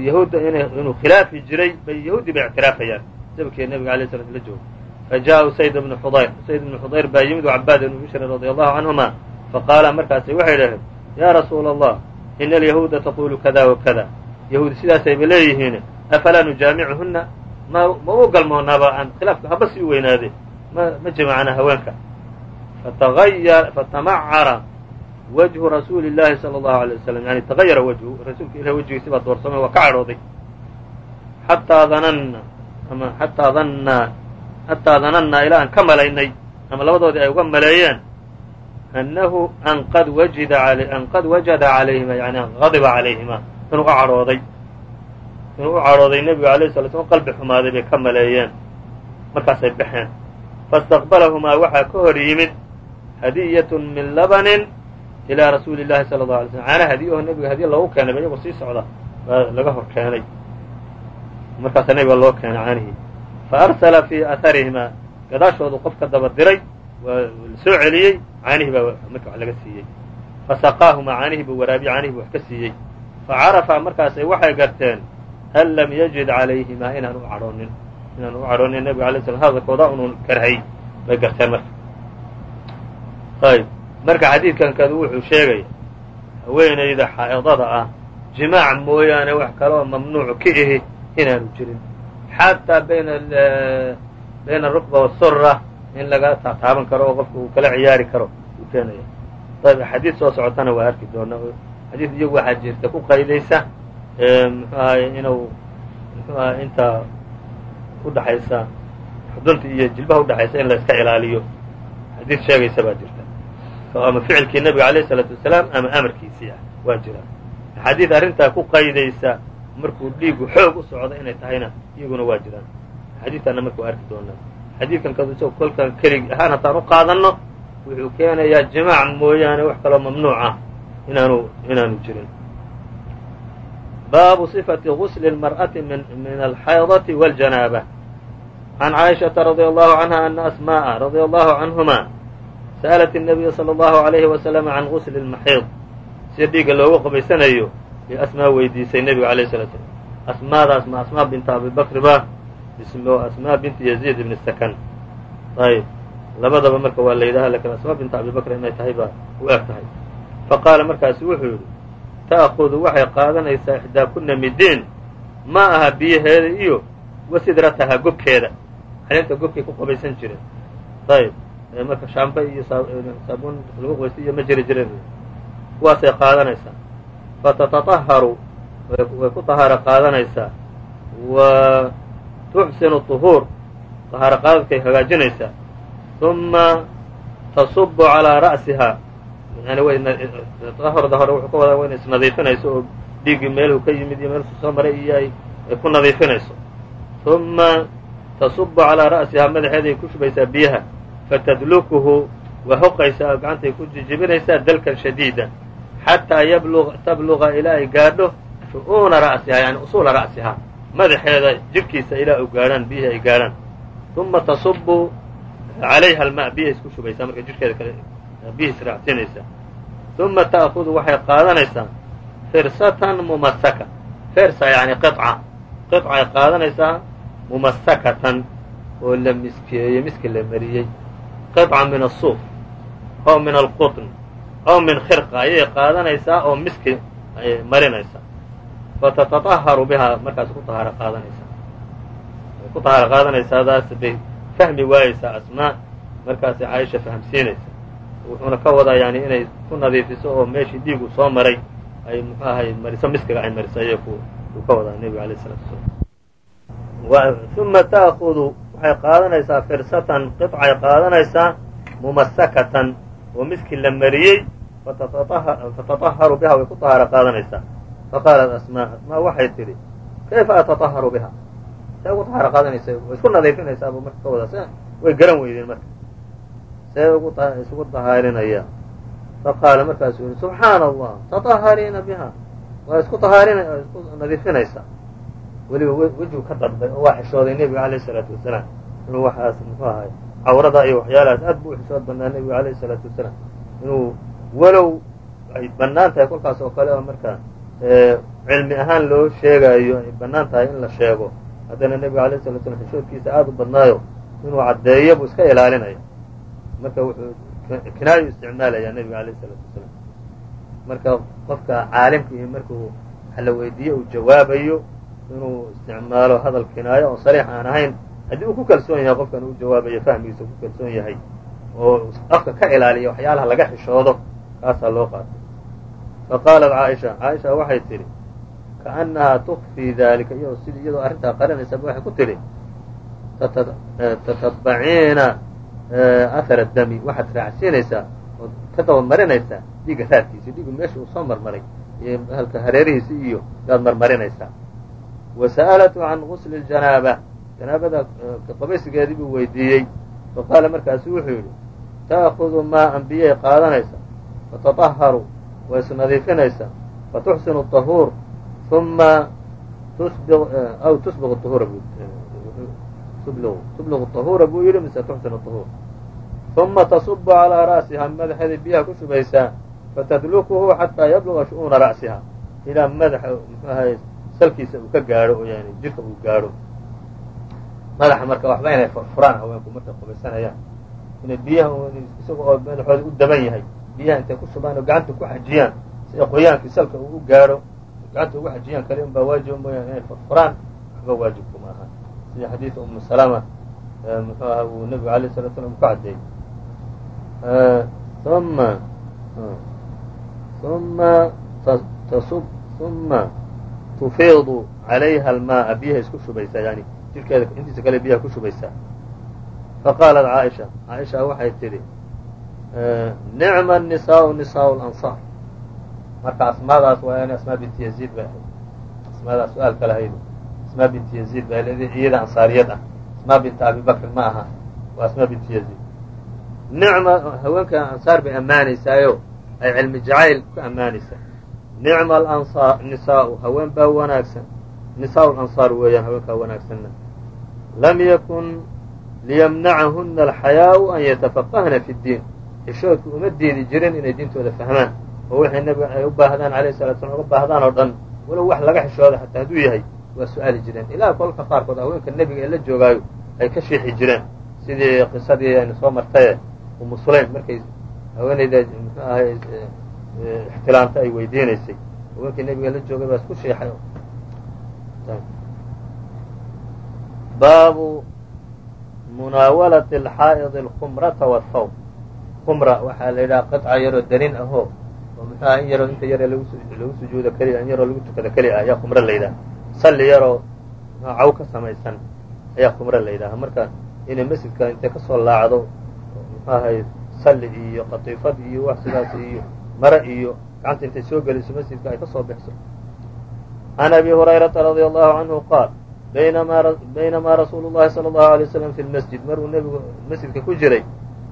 yahuudda inuu khilaafi jiray bay yahuuddii bay ictiraafayaan dabkii nebiga alayh sala la joogo. Fa jaa-u sayd ibnu xudayr sayd ibnu xudayr baa yimid cabaad ibnu bishrin radi allahu canhuma faqaala markaasay waxay dhaheen yaa rasuula allah ina alyahuuda taqulu kada wa kada yahuudi sidaasayba leeyihiin afalaa nujaamicuhunna? Ma ma u galmoonaaba aan khilaafka haba sii weynaade ma ma jimacna haweenka. Fatamacara wajhu rasuuli llahi sala allahu alay wasalam yani tagayara wajhu rasuulka ilah wejigiisi baa doorsamay waa ka cadhooday. Xataa dananna ama xataa dannaa xataa danannaa ilaa aan ka malaynay ama labadoodii ay uga maleeyeen annahu an qad wajida an qad wajada calayhima yani an qadiba calayhima inuu u cadhooday. Inuu u cadhooday nebigu alayh sala slam qalbi xumaaday bay ka maleeyeen. Markaasay baxeen. Faاstaqbalahumaa waxaa ka hor yimid hadiyatun min labanin ilaa rasuuli llahi sala allahu alay slm caana hadiyaho nebiga hadiya loogu keenay ba iyagoo sii socda baa laga hor keenay markaasaa nebiga loo keenay caanihii fa arsala fii aharihima gadaashoodu qof ka daba diray waa soo celiyey caanihii baa marka wax laga siiyey fasaqaahumaa caanihii buu waraabiye caanihii buu wax ka siiyey facarafa markaasay waxay garteen an lam yajid calayhimaa inaan u cadhoonin inaan u cadhoonin nebiga alay slam hadalkooda unu karhay bay garteen marka ayb marka xadiidkan kadu wuxuu sheegaya haweenayda xaa'idada ah jimaac mooyaane wax kaloo mamnuuc ka ihi inaanu jirin. Xataa bayna bayna arukba wasura in laga taataaban karo oo qofka uu kala ciyaari karo uu keenaya ayb xadiid soo socotana waa arki doona. Xadiid iyagu waxaa jirta ku qaydaysa muxuu ahay inuu muxuu ahay inta udhaxaysa xudunta iyo jilbaha udhaxaysa in la iska ilaaliyo. Xadiid sheegaysa baa jirta ama ficilkii nebiga alayh isalaatu wasalaam ama amarkiisii ah waa jira axaadiid arrintaa ku qaydaysa markuu dhiigu xoog u socdo inay tahayna iyaguna waa jiraan xadiidkaana markuu arki doonaa xadiidkan kadu isagoo kolkan kelig ahaan hataan u qaadanno wuxuu keenayaa jimaac mooyaane wax kaloo mamnuuc ah inaanu inaanu jirin baabu صifati gusli اlmar'ati min alxaydati wاljanaaba can caaishaةa radia allahu canha ana asma'a radia allahu canhuma sa'alat الnabiya salى allahu عalayhi wasalam can gusli اlmaxiid sida dhiigga loogu qabaysanayo bay asmaa weydiisay nebiga alayh salatu slam asmaadaas ma asmaa binta abi bakri ba ismo asmaa binti yaziid ibni sakan ayb labadaba marka waa la yidhaha lakin asmaa binta abi bakr inay tahay baa u eg tahay faqaala markaasu wuxuu yidhi ta'kudu waxay qaadanaysaa ixdaakuna midiin ma aha biyaheeda iyo wasidrataha gobkeeda caleenta gobkay ku qabaysan jireen ayb marka shaamba iyo saabuun lagu qabaystay iyo ma jiri jireen kuwaasay qaadanaysaa fatatataharu way ku tahaaro qaadanaysaa wa tuxsinu طuhuur tahaaro qaadadkay hagaajinaysaa uma tasubu calىa ra'siha yani wtahorda hore wuxuu ka wadaa wa inay isnadiifinayso oo dhiiggii meeluhu ka yimid iyo meelku soo maray iyo ay ku nadiifinayso uma tasubu calىa ra'sihaa madaxeeday ku shubaysaa biyaha fatadlukuhu waa hoqaysaa gacantay ku jijibinaysaa dalkan shadiida xataa tabluga ilaa ay gaadho shu'uuna ra'sihaa yani usuula ra'sihaa madaxeeda jidhkiisa ilaa u gaadhaan biyihii ay gaadhaan uma tasubu calayha alma biyahay isku shubaysaa marka jidhkeeda kale biyihii israacsinaysaa uma ta'kudu waxay qaadanaysaa firsatan mumasaka firsa yani qica qicay qaadanaysaa mumasakatan oo la miskeeyey miski la mariyey qiطca min الsuuf oo min alqطn aw min khirqa ayay qaadanaysaa oo miski ayay marinaysaa fatatataharu bihaa markaas ku tahaaro qaadanaysaa ku tahaaro qaadanaysaadaas bay fahmi waayeysaa asmaa markaasay caaisha fahamsiinaysa wuxuuna ka wadaa yani inay ku nadiifiso oo meeshii dhiigu soo maray ay muxuu ahay mariso miskiga ay mariso ayay ku uu ka wadaa nebigu alayh isalatu wasalaam uma ta'kudu waxay qaadanaysaa firsatan qicay qaadanaysaa mumasakatan oo miski la mariyey fatatataharu biha way ku tahaaro qaadanaysaa. Faqaalat asmaa asmaa waxay tidhi kayfa atataharu biha? See ugu tahaaro qaadanaysa way isku nadiifinaysaabuu marka ka wadaa se way garan weydeen marka. See ugu isugu tahaarinaya. Faqaala markaasuu yihi subxaana allah tatahariina biha. Waa isku tahaarin isku nadiifinaysaa weliba wejigu ka darbay oo waa xishooday nebiga alayh isalaatu wasalaam. Inuu waxaas muxuu ahay cawrada iyo waxyaalahaas aad buu u xishood badnaa nebiga alayh isalaatu wasalaam. Inuu walow ay bannaan tahay kolkaas oo kale oo marka cilmi ahaan loo sheegaayo ay bannaan tahay in la sheego. Haddana nebiga alayh salatu slam xishoodkiisa aad u badnaayo inuu caddeeyo buu iska ilaalinaya. Marka wuxuu kinaayu isticmaalaya nebiga alayh isalaatu wasalaam. Marka qofka caalimkiihi markuu wax la uu jawaabayo inuu isticmaalo hadal kinaayo oo sariix aan ahayn haddii uu ku kalsoon yahay qofkan uu jawaabayo fahmigiisa ku kalsoon yahay oo afka ka ilaaliya waxyaalaha laga xishoodo kaasaa loo qaatay. Faqaalat caaisha caaisha waxay tidhi kaأnnahaa tukfii dalika iyadoo sidii iyadoo arrintaa qarinaysaba waxay ku tidhi tatabbaciina ahara dami waxaad raacsiinaysaa ood ka daba marinaysaa dhiigga raadkiisa dhiigu meesha uu soo marmaray iyo halka hareerihiisa iyo yaad marmarinaysaa wa sa'alatu can gusli ljanaaba janaabada qabaysigeedii buu weydiiyey faqaala markaasu wuxuu yidhi ta'kudu maaan biyay qaadanaysa fatataharu way isnadiifinaysaa fatuxsinu طahuur uma aw tusbiqu طuhuura tubliqu طahuura buu yidhi mise tuxsinu طahuur uma tasubu calىa ra'siha madaxeedii biyaha ku shubaysaa fatadlukuhu xataa yabluga shu'uuna ra'siha ilaa madaxa muxuu ahay salkiisa uu ka gaadho oo yani jirka uu gaadho. Madaxa marka waxba inay furfuraan haweenku markay qubaysanayaan. Inay biyaha isaga oo madaxooda u daban yahay. Biyaha intay ku shubaan oo gacanta ku xajiyaan. Si qoyaankii salka uu u gaadho gacanta ugu xajiyaan kale un baa waajiba inay furfuraan waxba waajibku ma aha. Sida xadiida umu salama muxuu aha uu nebigu alayh salatu slam ku caddeeyey uma uma uma tufiidu calayha almaaa biyaha isku shubaysaa yani jirkeeda intiisa kale biyaha ku shubaysaa. Faqaalat caaisha caaisha waxay tidhi nicma nisaau nisaau lansaar marka asmaadaas waa asmaa binti yaziid bay ahayd. Asmaadaas su'aalka lahayd asmaa binti yaziid bay ahayd iyada ansaariyad ah. Asmaa binti abi bakr ma aha waa asmaa binti yaziid. Nicma haweenka ansaar bay ammaanaysaayo ay cilmi jacayl ku ammaanaysaa nicma alansaar nisaau haween baa wanaagsan. Nisaau lansaar weeyaan haweenkaa wanaagsanna lam yakun liyamnacahuna alxayaau an yatafaqahna fi ddiin xishoodku uma diidi jirin inay diintooda fahmaan. Oo wixii nebiga ay u baahdaan alayh salatu slam uga baahdaan oo dhan. Walow wax laga xishooda xataa hadduu yahay waa su'aali jireen. Ilaa kolka qaarkood haweenka nebiga ee la joogaayo ay ka shiixi jireen. Sidii qisadii aynu soo martaye umu sulaym markay haweenayda muxuu ahay ixtilaamta ay weydiinaysay haweenkii nebiga la joogay baa isku shiixay baabu munaawalati alxaa'idi alkhumrata wathawb khumra waxaa la yidhaha qidca yaroo darin ahoo oo muxuu aha in yaroo inta yaree lagu sujuudo keliya in yaroo lagu tukado keli ayaa khumro la yidhaha salli yaroo caw ka samaysan ayaa khumro la yidhaha marka inay masjidka intay ka soo laacdo muxuu ahay salli iyo qatiifad iyo wax sidaas iyo mare iyo gacanta intay soo geliso masjidka ay ka soo bixso can abi hurayrata radia allahu canhu qaal baynamaa rasuulu llahi sala allahu alay waslam fi lmasjid maruu nebigu masjidka ku jiray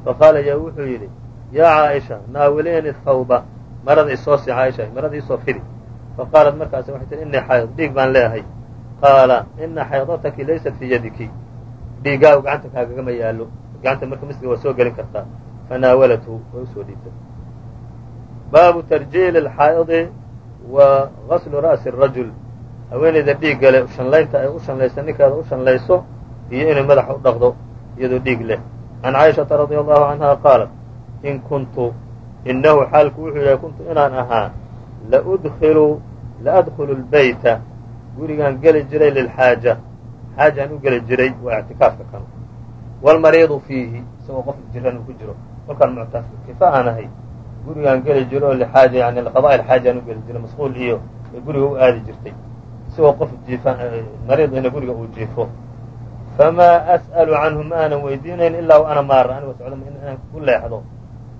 faqaala ya wuxuu yidhi yaa caaisha naawiliini thawba marada isoo si caaisha marada isoo fidi. Faqaalat markaas waxay tihi inii xayd dhiig baan leeyahay. Qaala ina xaydataki laysat fii yadiki. Dhiigaagu gacanta kaagagama yaalo gacanta marka masjidka waa soo gelin kartaa. Fanaawalathu way u soo dhiibtay baabu tarjiili alxaa'idi wa gaslu ra'si arajul haweenayda dhiigga leh shanlaynta ay u shanlayso ninkeeda u shanlayso iyo inay madaxa u dhaqdo iyadoo dhiig leh. Can caaishata radia allahu canha qaalat in kuntu inahu xaalku wuxuu yahay kuntu inaan ahaa laudkilu laadkulu lbayta gurigaan geli jiray lilxaaja. Xaajaan u geli jiray waa ictikaafka kan. Wlmariidu fiihi isagoo qof jiran uu ku jiro. Kolkaan muctakifa aan ahay gurigaan geli jiro oo lxaaja yani qada xaajaan u geli jiray masquul iyo guriga u aadi jirtay isagoo qof jiifan mariidina guriga uu jiifo. Famaa as'alu canhu ma aanan weydiinayn ilaa ana maara anigoo socda inaan ku leexdo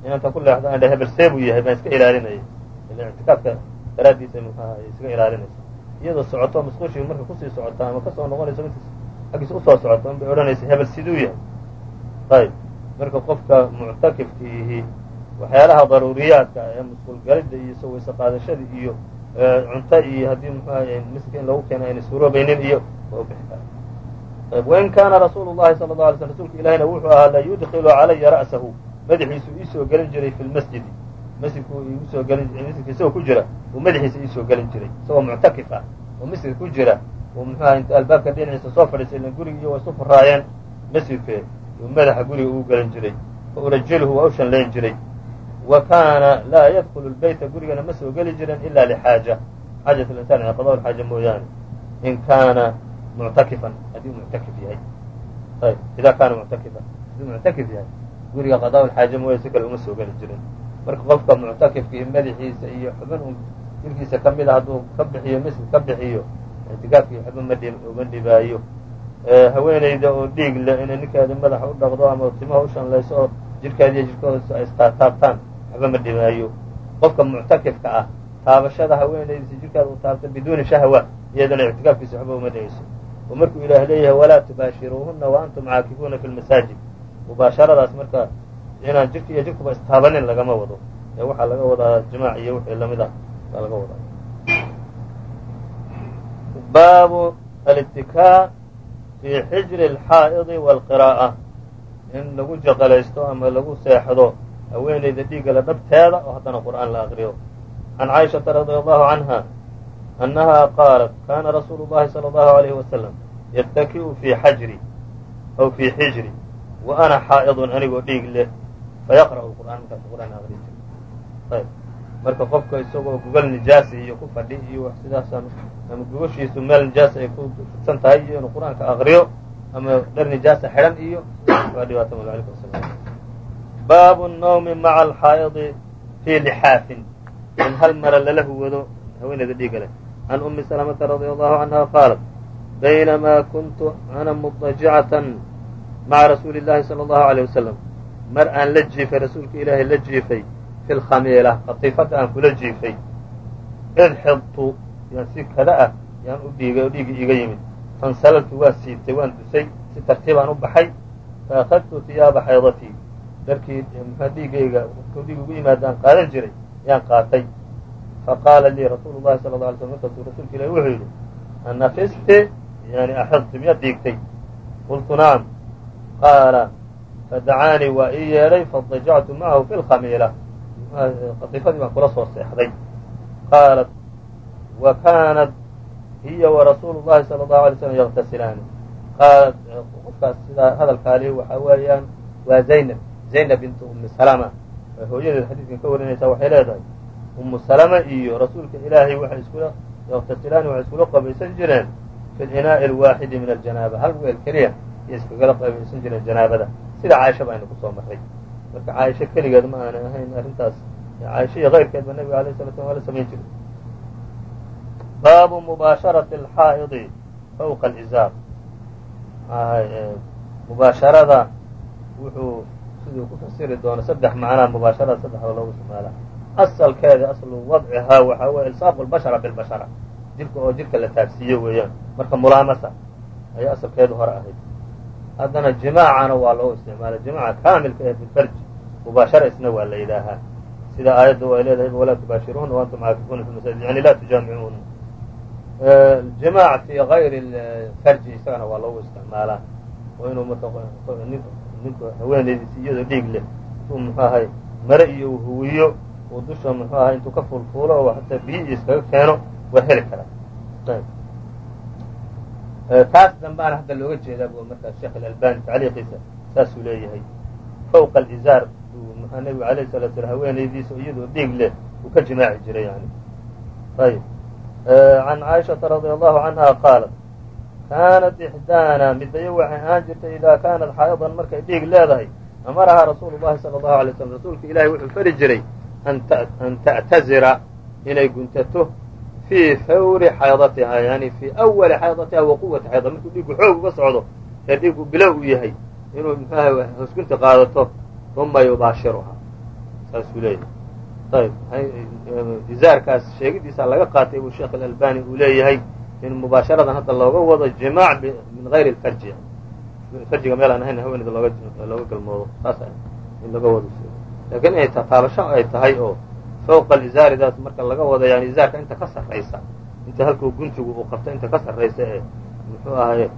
inanta ku leexdo aan hebel see buu yahay baan iska ilaalinayay. Ila ictikaafka daraaddiisa muxuaha ilaalinaysa iyadoo socoto masquushii marka ku sii socota ama ka soo noqonayso midkiis xaggiisa u soo socoto in bay odhanaysa hebel siduu yahay. Ayb marka qofka muctakifkiihi waxyaalaha daruuriyaadka ee masquulgalidda iyo soo weyse qaadashada iyo cunto iyo haddii miska in lagu keena ayna suuroobaynin iyo wain kaana rasuulu llahi sala la alay sl rsulka ilahina wuxuu ahaa la yudkilu calaya ra'sahu. Madaxiisu iisoo gelin jiray fi lmasjidi masjidku igusoo gelin masjidka isagoo ku jira uu madaxiisa iisoo gelin jiray isagoo muctakif ah oo masjidka ku jira uu muxuaha inta albaabka dhinaciisa soo fadhiisay ila gurigi iyo waa isu furaayeen masjidke uu madaxa guriga ugu gelin jiray fa urajilhu waa u shanlayn jiray wa kaana laa yadkulu lbayta gurigana ma soo geli jirin ila lixaaja. Xaajat linsan yani qada mooyaane. In kaana muctakifan haddii muctakif yahay. Ayb ida kaana muctakifan haddii muctakif yahay guriga qadaa xaaja mooya si kale uma soo geli jirin. Marka qofka muctakifkii madaxiisa iyo xubin un jirkiisa ka mid a hadduu ka bixiyo masjid ka bixiyo ictikaafkii waxba ma uma dhibaayo. Haweenayda oo dhiig le inay ninkeeda madaxa u dhaqdo ama timaha u shanlayso oo jirkeeda iyo jirkooda ay istaataabtaan waxba ma dhibaayo. Qofka muctakifka ah taabashada haweenaydiisa jirkeeda u taabta biduuni shahwa iyadana ictikaafkiisa waxba uma dhigayso oo markuu ilaah leeyahay walaa tubaashiruuhuna wa caakifuuna fi lmasaajid mubaasharadaas marka inaan jirka iyo jirkuba istaabanin lagama wado. Ee waxaa laga wadaa jimaac iyo wixii la mid ah baa laga wadaa. Baabu alitikaa fi xijri alxaa'idi waalqiraa'a in lagu jaqalaysto ama lagu seexdo haweenayda dhiiggala dhabteeda oo haddana qur'aan la aqriyo can caaishaةa radia allahu canha annaha qaalat kana rasuulu llahi salى allahu alayhi wasalam yataki'u fii xajri aw fii xijri wa ana xaa'idun anigoo dhiig leh fayaqra'u qur'aan markaasu qur'aan aqri jir ayb. Marka qofka isagoo gogol nijaasa iyo ku fadhi iyo wax sidaasaan ama gogoshiisu meel nijaasa ay ku fidsan tahay iyo inuu qur'aanka aqriyo ama dhar nijaasa xidhan iyo waa dhibaato mag alaykum asalaam baabu nawmi maca alxaa'idi fii lixaafin in hal mara lala huwado haweeneyda dhiiga leh can ummi salamata radia allahu canha qaalat baynamaa kuntu ana mudajicatan maca rasuuli illahi sala allahu aleyh wasalam mar aan la jiifay rasuulka ilaahay la jiifay fi lkhamiila qatiifada aan kula jiifay id xidtu yaan si kada ah yaan u dhiigay oo dhiigi iiga yimid fansalaltu waa siibtay waan dusay si tartiibaan u baxay fa akhadtu tiyaaba xaydatii dhiigayga ku dhiig ugu yimaada aan qaadan jiray yaan qaatay. Faqaala lii rasuulu llahi sala la alay slm markaasuu rasuulka ilahi wuxuu yidhi anafiste yani axidtu miyaad dhiigtay? Qultu nacam qaala fadacaanii waa ii yeedhay fadajactu macahu fi lkhamiila qatiifadii baan kula soo seexday. Qaalat wa kaanat hiya warasuulu llahi sala allahu alay slam yaktasilaani qaalat qofkaas sidaa hadalkaali waxaa weeyaan waa zaynab zaynab bintu umi salama. Hooyadeed xadiidkan ka warinaysaa waxay leedahay umu salama iyo rasuulka ilaahay waxay iskula yaktasilaani waxay iskula qabaysan jireen fi linaa'i alwaaxidi min aljanaaba. Hal weel keliya iyo iskagala qabaysan jireen janaabada. Sida caaisha ba aynu ku soo marray. Marka caaisho keligeed ma aanay ahayn arrintaas caaisha iyo keyrkeed ba nabiga alayh sala slam samayn jiray. Baabu mubaasharati alxaa'idi fawqa alizaar mubaasharada wuxuu siduu ku fasiri doono saddex macnaa mubaasharada saddexda loogu isticmaala. Asalkeeda aslu wadcihaa waxaa weye ilsaaqu lbashara bilbashara jirka oo jirka la taabsiiyo weeyaan. Marka mulaamasa ayaa asalkeedu hore ahayd. Haddana jimaacana waa loo isticmaala. Jimaaca kaamilka ee bilfarji mubaashara isna waa la yidhaahaa. Sida aayadda ay leedahay walaa tubaashiruuna waantum caakifuuna fi masaajid. Yani laa tujaamicuuna jimaac fi gayri farji isagana waa loogu isticmaalaa oo inuu marka ninku haweenaydiisi iyadoo dhiig leh. Uu muxuu ahay mare iyo huwiyo uu dusha muxuu ahay intuu ka fuulfuulo oo hataa biyi iskaga keeno waa heli karaa. Taas dambaana hadda looga jeedaa bu markaa sheekh alalbani tacliiqiisa saasuu leeyahay. Fawqa alizaar mxua nebigu alayh salatu slam haweenaydiisa iyadoo dhiig leh uu ka jimaaci jiray yani. Ayb. Can caaishaةa radi allahu canha qaalat kaanat ixdaana midayo waxay ahaan jirtay idaa kaanat xaa'idan markay dhiig leedahay amarahaa rasuulu llahi salى allahu alay slam rasuulka ilaahay wuxuu fari jiray an ta'tazira inay guntato fii fawri xaydatihaa yani fii awali xaydatiha wa quwati xayda markuu dhiigu xoog uga socdo ee dhiigu bilow u yahay inuu hosgunta qaadato uma yubaashiruhaa saasuu leeyahay ayb izaarkaas sheegidiisa laga qaatay buu sheekh alalbani uu leeyahay in mubaasharadan hadda looga wado jimaac min gayri lfarji farjiga meel aan ahayn haweeneyda looga looga galmoodo saas in laga wado laakiin inay taabasho ay tahay oo fawqa alizaaridaas marka laga wado yani izaarka inta ka sarraysa inta halkuu guntigu uu qabto inta ka sarraysa ee muxuu ahay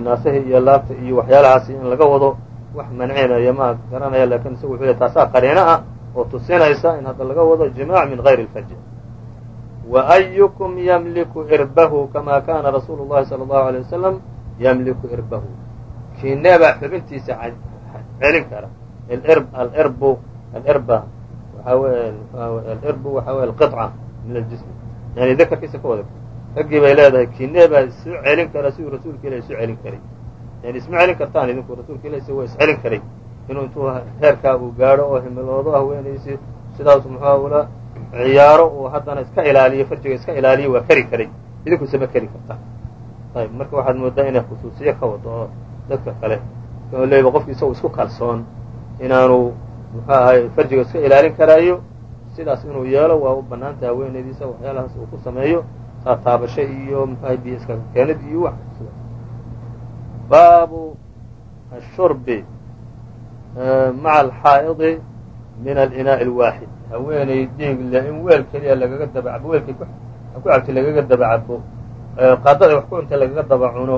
naasahii iyo laabta iyo waxyaalahaasi in laga wado wax mancinaya ma garanaya laakiin isagu wuxuu taasaa qariino ah oo tusinaysa in hadda laga wado jimaac min gayri lfarji ayukum yamliku irbahu kama kana rasuulu llahi sala allahu alay wasalam yamliku irbahu kiineebaa xubintiisa celin kara alirbu alirba waxa weye alirbu waxa weye alqiطca min aljism yani dakarkiisa ka wada raggii bay leedahay kiineebaa isu celin kara siduu rasuulka ilah isu celin karay yani isma celin kartaan idinku rasuulka ilah waa iscelin karay inuu intuu heerkaa uu gaadho oo himiloodo haweenaysi sidaas muxua ula ciyaaro uu haddana iska ilaaliyo farjiga iska ilaaliyo waa keri karay. Idinku sama keri kartaa ayb marka waxaad moodaa inay khusuusiyo ka wado dadka kale leeba qofki isagoo isku kalsoon inaanu muxuu ahay farjiga iska ilaalin karaayo sidaas inuu yeelo waa u banaantay haweenaydiisa waxyaalahaas uu ku sameeyo saa taabasho iyo muxuaha biyo iska keenid iyo wax. Baabu ashurbi maca alxaa'idi min alinaa'i alwaaxid haweenay dhiig le in weel keliya lagaga daba cabo weelkay ku cabtay lagaga daba cabo qaadada wax ku intay lagaga daba cuno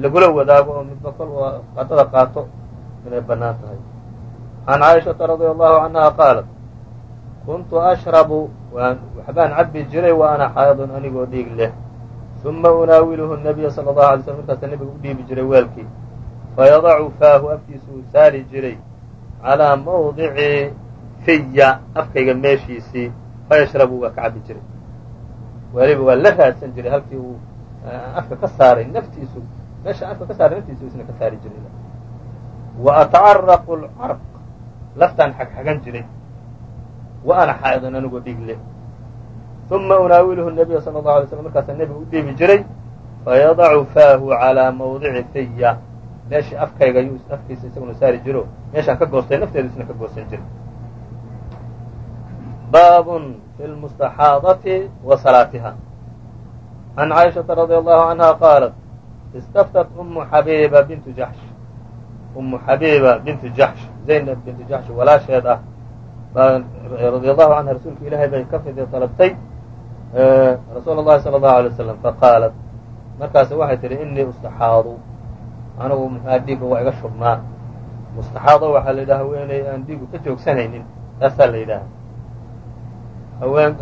lagula wadaago oo midba kol qaadada qaato inay bannaan tahay. Can caaishaةa radia allahu canha qaalat kuntu ashrabu waxbaan cabbi jiray wa ana xaa'idun anigoo dhiig leh. Uma unaawiluhu nabiya sala allahu alay slm markaasa nebiga u dhiibi jiray weelkii. Fayadacu faahu afkiisa uu saari jiray calaa mawdici fiya afkayga meeshiisii fayashrabu waa ka cabbi jiray. Weliba waa la raadsan jiray halkii uu afka ka saaray naftiisu meesha afka ka saaray naftiisu isna ka saari jiray. Wa atacaraqu lcarq laftaan xagxagan jiray. Wa ana xaa'idun anigoo dhiig leh uma unaawiluhu nabiya sala allahu alay slam markaasaa nebiga u dhiibi jiray fayadacu faahu calaa mawdici fiya meeshii afkayga yuu afkiisa isaguna saari jiro. Meeshaan ka goostay nafteedu isna ka goosan jiray baabun fi lmustaxaadati wa salaatiha can caaishaةa radi allahu canha qaalat istaftat umu xabiiba bintu jaxsh umu xabiiba bintu jaxsh zaynab bintu jaxsh walaasheed ah radi allahu canha rasuulka ilaahay bay ka fidi dalabtay rasuul اllahi salى اlahu alay waslam faqaalat markaas waxay tihi inii ustaxaadu anigu mxua dhiigga waa iga shubmaa mustaxaado waxaa la yidhaha haweeney aan dhiigu ka joogsanaynin taasaa la yidhaha haween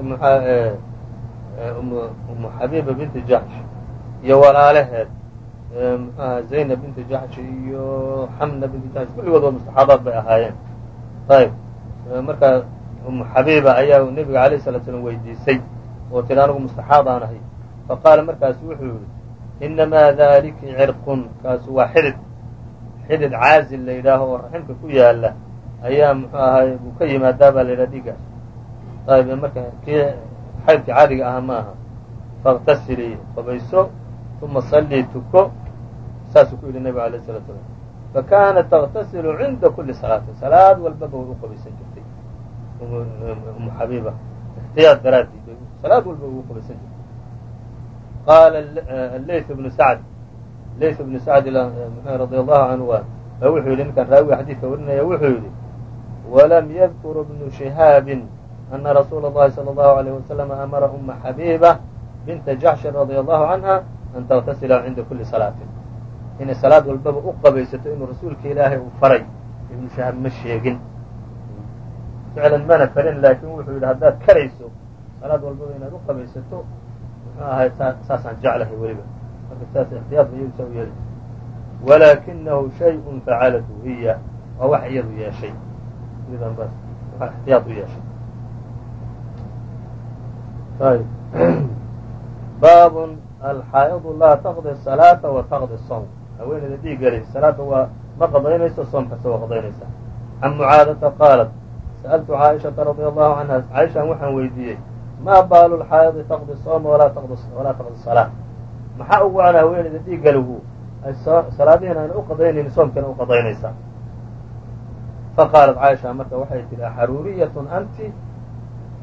umu xabiiba binti jaxsh iyo walaalaheed mxuaha zaynab binti jaxsh iyo xamna binti jaxsh kulligood waa mustaxaadaad bay ahaayeen ayb markaa umu xabiiba ayaa nebiga alayh salatu slam weydiisay oo tihi anigu mustaxaad aan ahay faqaala markaasu wuxuu yihi inamaa daliki cirqun kaasu waa xidid xidid caazil la yidhaaho oo raximka ku yaalla ayaa muxuu ahay buu ka yimaadaa baa la yidhaha dhiigaas ayb marka kii xaydkii caadiga aha ma aha faاktasilii qabayso uma sallii tuko saasuu ku yidhi nebigu alayh الsalatu slam fakanat taktasilu cinda kuli salaatin salaad walbaba way u qabaysan jirtay umu xabiiba ixtiyaad daraadii salaad walba way u qabaysan jirtay qaala layth bnu sacd layth bnu sacd radi allahu canhu baa wuxuu yidhi ninkan raawiga xadiidka warinaya wuxuu yidhi walam yadkur bnu shihaabin ana rasuula اllahi salى اllahu عalيyه wasalam amara uma xabiiba binta jaxshin radia allahu canha an taغtasila cinda kuli salaatin inay salaad walbaba u qabaysato inuu rasuulka ilaahay uu faray ibnu shahaab ma sheegin ficlan mana farin laakin wuxuu yidhi haddaad karayso salaad walbaba inaad u qabaysato muxuu ahay saasaan jeclahay weliba marka saas ixtiyaad ba iyadu saa u yeeli walaakinahu shayءun facalathu hiya waa wax iyadu yeeshay idan bas waxaa ixtiyaad u yeeshay baabun alxaa'idu laa taqdi salaata wa taqdi sawm haweeneyda dhiiggeli salaada waa ma qadaynayso soomkasta waa qadaynaysa can mucaadata qaalat sa'altu caaishata radia allahu canha caaishaan waxaan weydiiyey maa baalu lxaa'idi taqdi sawma walaa taqdi salaa maxaa ugu cana haweeneyda dhiiggeligu ay salaadihiin ayna u qadaynayni soomkiina u qadaynaysaa faqaalat caaisha marka waxay tihi xaruuriyatun anti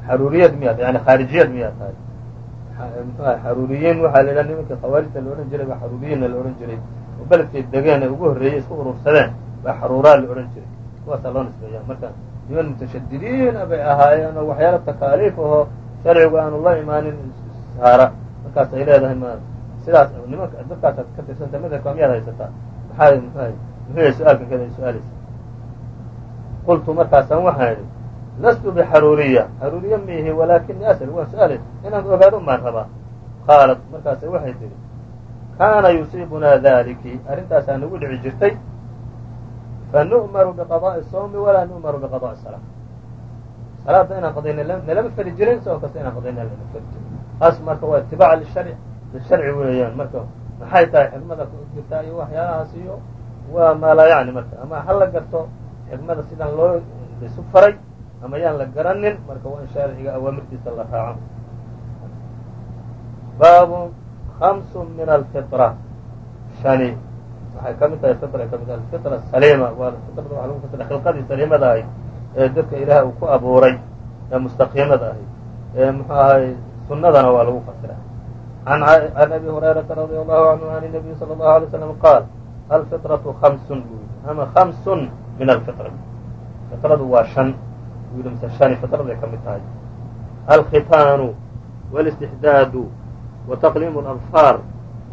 xaruuriyad miyaa tahay yani khaarijiyad miyaa tahay. Mxuaha xaruuriyiin waxaa la yidhaha nimanka khawaarijta la odhan jiray baa xaruuriyiinna la odhan jiray. Oo beledkay degeen ee ugu horreeyey isku urursadeen baa xaruuraa la odhan jiray. Kuwaasaa loo nisbeeya marka niman mutashadidiina bay ahaayeen oo waxyaalo takaaliif ahoo sharcigu aanu la imaanin saara. Markaas ay leedahay ma sidaas nimanka dadkaasa ka tirsanta madhabka miyaad haysataa? Maxaa mxuaha muxuu yahay su'aalkan kada ay su'aalaysa qultu markaasaan waxaan idhi lastu bxaruuriya xaruuriya miihi walakinii asl waan su'aalay inaan ogaado maan rabaa qaalat markaase waxay tihi kaana yusiibunaa daliki arrintaasaa nagu dhici jirtay fanu'maru biqadaءi sawmi walaa nu'maru biqadaءi salaa salaada inaan qadayna nalama feli jirin sidoo kasta inaan qadayna lama feli jirin taas marka waa itibaac lisharc lisharci weeyaan marka maxay tahay xikmada jirtaa iyo waxyaalahaas iyo waa maa laa yacni marka ama ha la garto xikmada sidaan loo isu faray ama yaan la garanin marka waa in sharciga awaamirtiisa la raaco. Baabu hamsu min alfitra. Shani waxay ka mid tahay fitra ka mid alfitra saliima. Waa fitrada waxa lagu fasira khilqadii saliimada ahayd ee dadka ilaah uu ku abuuray ee mustaqiimada ahayd ee muxuu ahay sunnadana waa lagu fasira can abi hurayrata radi allahu canhu an nabiy sala allahu alay slam qaal alfitratu hamsun yidhi. Ama hamsun min alfitra. Fitradu waa shan buu yidhi mise shani fitraday ka mid tahay alkhitaanu wاlاstixdaadu وتqliim الأظفاar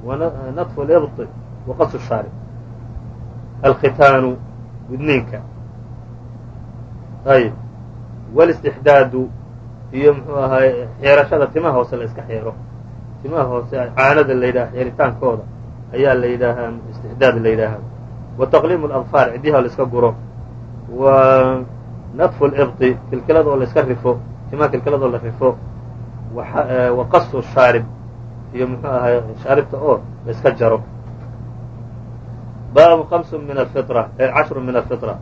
وnaطف الإbط وqas الshaarب alkhitaanu gudniinka ayb wاlاstixdaadu iyo mxuu ahaay xeerashada timaha hoose la iska xeero timaha hoose caanada la yidhaha xeeritaankooda ayaa la yidhaahaa istixdaad la yidhaahaa وتqliim الأظفاar cidyaha la iska guro w naطف الإbطi kilkiladoo la iska rifo timaha kilkiladoo la rifo وaqas الshaarب iyo muxuu ahay shaaribta oo la iska jaro baabu خمس min الفطرة cashر min الفطرة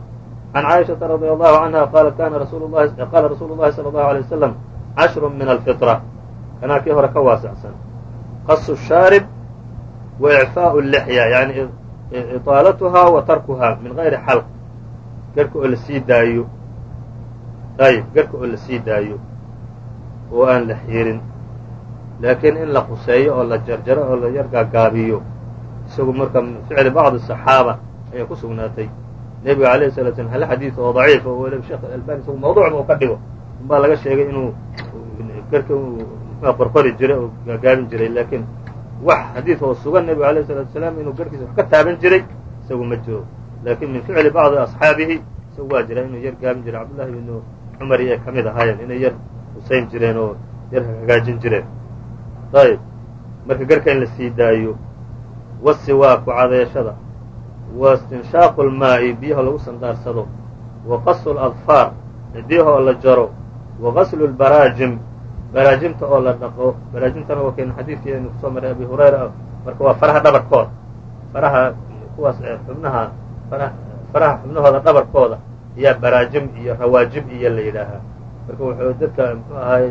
عن caaئiشhaةa رadي الله عanهa qala kana rasul qala rasuul الlahi slى الlaه عليه وsلم cashر min الفطرة kanaa kii hore ka waasacsan qas الshaarib وإعفاء اللحyة yaعni iطaalatuhaa wa tarkuhaa min غayri xalq gerka oo la sii daayo ayib garka oo la sii daayo oo aan la xiirin laakiin in la quseeyo oo la jarjaro oo la yargaagaabiyo isagu marka min ficli bacdi صaxaaba ayaa ku sugnaatay. Nebiga alayh salaa slam hal xadiid oo daciif oo waliba sheekh albani isagu mawduucba u ka dhigo. Unbaa laga sheegay inuu garka uu qorqori jiray oo gaagaabin jiray laakiin wax xadiid oo sugan nebiga alayh salatu salaam inuu garkiisa wax ka taaban jiray isagu ma jiro. Laakiin min ficli bacdi asxaabihi isagu waa jira inuu yargaabin jiray cabdullahi bn cumar iyo ay ka mid ahaayeen inay yar husayn jireen oo yar hagaajin jireen. Ayb marka garka in la sii daayo wasiwaaku cadeeshada wa istinshaaqu lmaa'i biyaha lagu sandaarsado wa qasu ladfaar cidiyaha oo la jaro wa gaslu lbaraajim baraajimta oo la dhaqo. Baraajimtana waa kaynu xadiidkii aynu ku soo maray abi hurayra marka waa faraha dhabarkooda. Faraha kuwaas xubnaha faraha xubnahooda dhabarkooda ayaa baraajim iyo rawaajib iyo la yidhaahaa marka wuxuu dadka muxuu ahay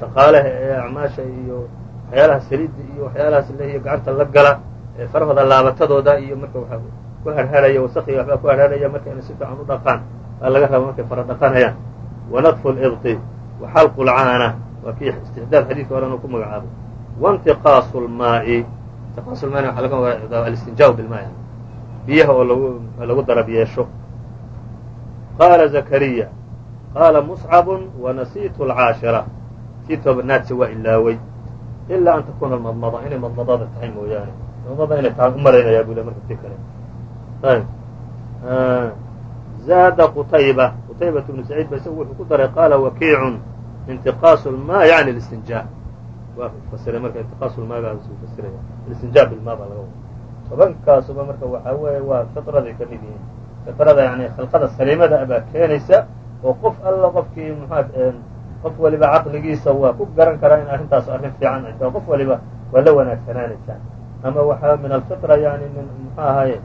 shaqaalaha ee acmaasha iyo waxyaalaha saliidda iyo waxyaalahaas lehiyo gacanta la gala ee farahooda laabatadooda iyo marka waxa ku harharaya wasakhiga waxbaa ku harharaya marka inay si fiican u dhaqaan baa laga raba markay fara dhaqanayaan. Wanadfu libti wa xalqu lcaana waa kii istixdaad xadiidka horen uu ku magacaabay waintiqaasu lmaa'i intiqaasu lmaai waxaa laga wadaa alistinjaa bilmaa biyaha oo lagu lagu darab yeesho qaala zakariya qaala muscabun wanasiitu alcaashira kii toobanaadsi waa ilaaway ilaa an takuuna madmada inay madmadada tahay mooyaane madmada inay tahay u buu le marka tii kale zaada qutayba qutaybat bnu saciid ba wuxuu ku daray qaala wakiicun intiqaasu lmaa yani listinjaa waa fasiray marka intiqaasu lmaagaas fasiraya alistinjaa bilmaa baa laga wada tobankaasuba marka waxaa weeye waa fitraday ka mid yihiin fitrada yani khalqada saliimada abaa keenaysa oo qof alla qofkii mxua qof waliba caqligiisa waa ku garan karaa in arrintaas arrin fiican ay tahay qof waliba waa la wanaagsanaanaysaa ama waxaa min alfitra yani min muxuu ahaye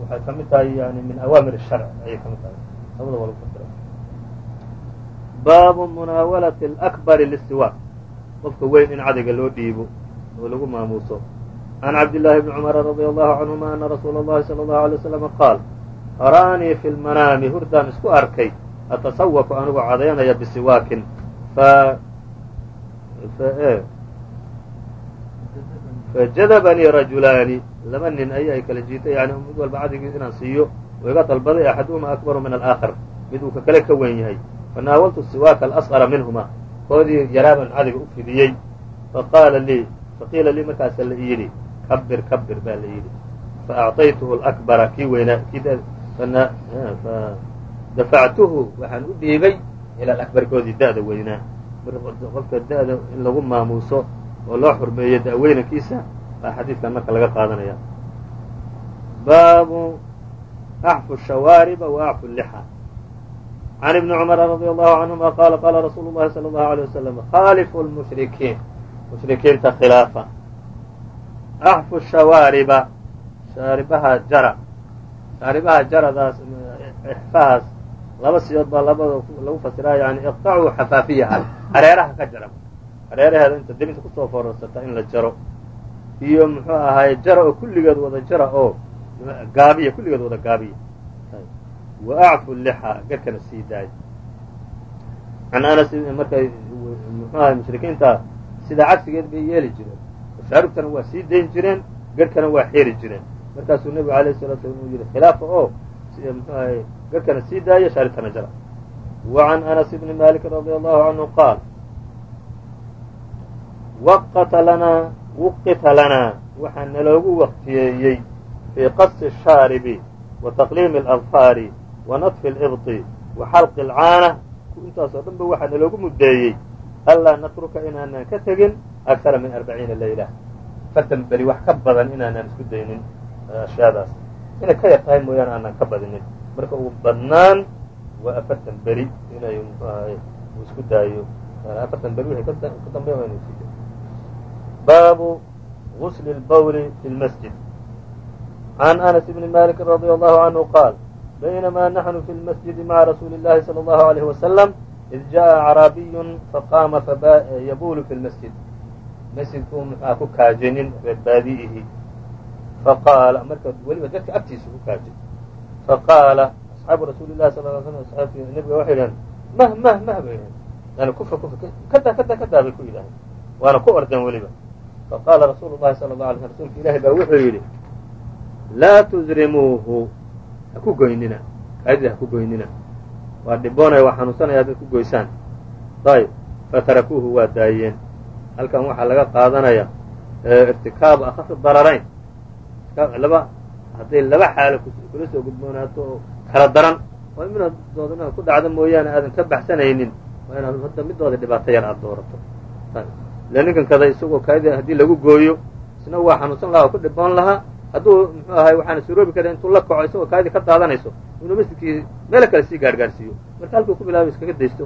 waxay ka mid tahay yani min awaamir الsharc ayay ka mid tahay labada waa lagu fasira baabu munaawalati اlakbari listiwaaq qofka weyn in cadayga loo dhiibo oo lagu maamuuso can cabdillaahi bni cumara radia allahu canhuma ana rasuula اllahi salى اllahu alay waslam qaal araanii fi lmanaami hurdaan isku arkay. Atasawaku anigoo cadaynaya bisiwaakin. Fa fajadabanii rajulaani. Laba nin ayaa ay kala jiitay. Yani mid walba cadigii inaan siiyo oo iga dalbaday axaduhuma akbaru min alaakhar. Mid uu ka kale ka weyn yahay. Fanaawaltu siwaaka alasqara minhuma. Koodii yaraabaan cadiga u fidiyey. Faqaala lii faqiila lii markaasa la yidhi kabir kabir baa la yidhi. Faacطaytuhu lakbara kii weynaa dafactuhu waxaan u dhiibay ila alakbar koodii da'da weynaa. Marka qofka da'da in lagu maamuuso oo loo xurmeeyo da'weynankiisa baa xadiidkan marka laga qaadanaya. Baabu axfu shawaariba wa axfu lixa. Can ibni cumara radia allahu canhuma qaala qaala rasuulu llahi sala allahu alay wasalam khaalifu lmushrikiin mushrikiinta khilaafa. Axfu shawaariba shaaribaha jara shaaribaha jaradaas ixfahaas laba siyood baa labada lagu fasiraa yani iqtacuu xafaafiyaha hareeraha ka jara hareeraheeda inta debinta ku soo fororsata in la jaro. Iyo muxuu ahaaye jara oo kulligeed wada jara oo gaabiya kulligeed wada gaabiya. Wa acfu lixa garkana sii daay. Can anas markay muxuu ahay mushrikiinta sidaa cagsigeed bay yeeli jireen. Shaaribtana waa sii dayn jireen garhkana waa xeeri jireen markaasuu nebigu alayh salatu slam uu yidhi khilaafa oo garhkana sii daaya shaaribtana jara. Can anas bni malikin radi allahu canhu qaal waqata lanaa wuqita lanaa waxaa naloogu shaaribi wa taqliimi aladfaari wa nadfi alibdi wa xalqi alcaana. Intaasoo dhan ba waxaa naloogu muddeeyey anlaa natruka inaanan ka tegin akara min arbaciina layla. Afartan beri wax ka badan inaanan isku daynin ashyaadaas inay ka yar tahay mooyaane aanan ka badinin marka ugu badnaan waa afartan beri inay mxuahay uu isku daayo afartan beri wixii ka dambeya waa inu sii baabu gusli اlbawli fi lmasjid can anas bni maliki radi allahu canhu qaal baynamaa naxnu fi lmasjidi maca rasuuli اllahi salى allahu alayh wasalam id jaءa acraabiyu faqaama yabulu fi lmasjid masjidkuu muxaa ku kaajinin reer baadi'ihi faqaala marka weliba dadka agtiisa ku kaajin faqaala asxaabu rasuuli lahi sal l slam asxaabti nabiga waxay yidhahdeen mah mah mah bay yidhahdeen yani kufa kufa kadaa kadaa kadaa bay ku yidhahdeen waana ku ordeen weliba faqaala rasuulu llahi sala la alay sl rsulka ilaahi baa wuxuu yidhi laa tuzrimuuhu ha ku goynina kaadida ha ku goynina waa dhiboonaya waa xanuunsanaya haddaad ku goysaan ayb fatarakuuhu waa daayeen halkan waxaa laga qaadanaya irtikaabu akhafi dararayn laba hadday laba xaalo kula soo gudboonaato oo kala daran oo inaad ku dhacdo mooyaane aadan ka baxsanaynin waa inaad hadda midooda dhibaato yar aada doorato ninkan kada isagoo kaadi haddii lagu gooyo isna waa xanuunsan lahaa oo ku dhiboon lahaa hadduu muxuu ahay waxaana suroobi kara intuu la kaco isagoo kaadii ka daadanayso inuu masjidkii meelo kale sii gaargaarsiiyo. Marka halkuu ku bilaabay iskaga daysto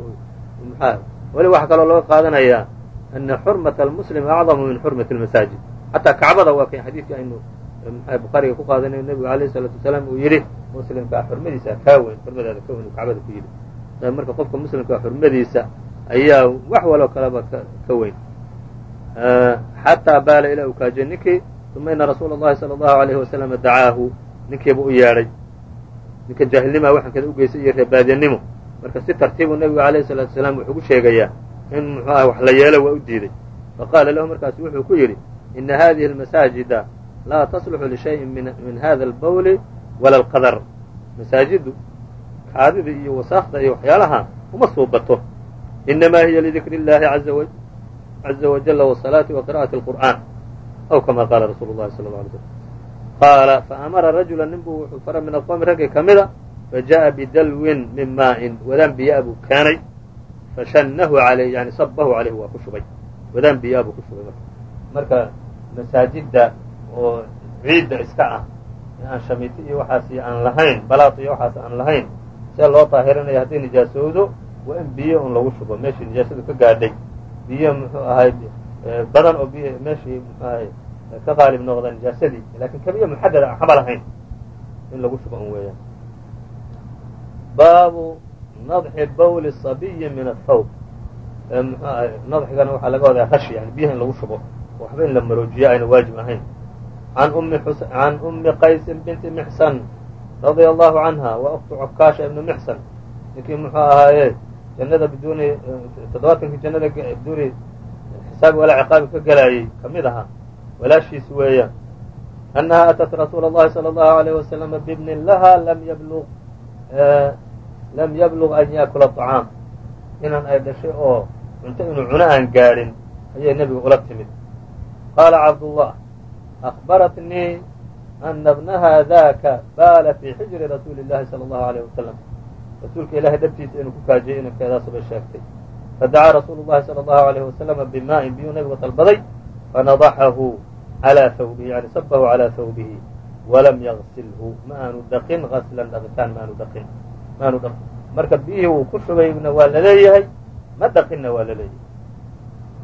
maxaa weli waxaa kaloo laga qaadanayaa ana xurmata almuslim acdamu min xurmati almasaajid. Xataa kacbada waa kay xadiidkii aynu mxua bukhaariga ku qaadanayo nebigu alayh isalaatu wasalaam uu yidhi muslimkaa xurmadiisa kaa weyn xurmadaada ka weyn uu kacbada ku yidhi marka qofka muslimkaa xurmadiisa ayaa wax waloo kaleba ka weyn xataa baala ilaa uu kaajiyey ninkii uma ina rasuula اllahi salى allahu alayhi wasalama dacaahu ninkiiba u yeedhay ninka jaahilnimaa waxankada u geysay iyo reebaadyanimo marka si tartiibu nebigu alayh الsalaatu wasalaam wuxuu ku sheegayaa in muxuu ah wax la yeelo waa u diiday faqaala lahu markaasu wuxuu ku yidhi ina hadihi اlmasaajida laa tasluxu lishayin min hada اlbawli wala اlqadar masaajiddu kaadida iyo wasaakda iyo waxyaalaha uma suubato inamaa hiya lidikri اllahi caza wajala wasalaati wa qira'ati اlqur'an aw kama qaala rasuulu llahi sala alay slm qaala faamara rajula nin buu wuxuu fara min aqwami raggii ka mida fajaءa bidalwin min maa'in wadaan biyaa buu keenay fashannahu aley yani sabahu caleyhi waa ku shubay wadaan biyaa buu ku shubay marka marka masaajidda oo ciidda iska ah. Aan shamiito iyo waxaas iyo aan lahayn balaaq iyo waxaas aan lahayn see loo daahirinaya hadday nijaasowdo waa in biyo un lagu shubo. Meeshii nijaasadu ka gaadhay. Biyo muxuu ahay badan oo biy meeshii ka qaalib noqda nijaasadii. Lakin kabiyo muxadad aan xabal ahayn in lagu shubo un weeyaan. Baabu nadxi bawli sabiyi min athawb nadxigana waxaa laga wadaa rashi yani biyaha in lagu shubo. Waxba in la maroojiyo ayna waajib ahayn can umi qaysin binti mixsan radia allahu canha wa uktu cukaasha ibnu mixsan ninkii muxuu ahaaye jannada biduuni toddobaatankii jannada biduuni xisaabi walaa ciqaabi ka gelaayey ka mid ahaa walaashiis weeyaan annaha atat rasuula اllahi salى اllahu alayh wasalama bibnin laha lam yablug lam yablug an yaakula طacaam inan ay dhashay oo cunto inuu cuno aan gaadhin ayay nebiga ula timid qaala cabdullah akbaratnii ana bnaha daka baala fii xijri rasuuli اllahi salى اllahu alayh wasalam rasuulka ilahay dhabtiisa inuu ku kaajiyay inankeedaasu bay sheegtay fadacaa rasuulu llahi salى اllahu alayh wasalama bimaa'in biyuu nabigu dalbaday fanadaxahu calىa hawbihi yani sabahu calىa hawbihi walam yagsilhu ma aanu dhaqin gaslan dhaqitaan ma aanu dhaqin ma aanu dhaqin marka biyihii uu ku shubayna waa la leeyahay ma dhaqinna waa la leeyahay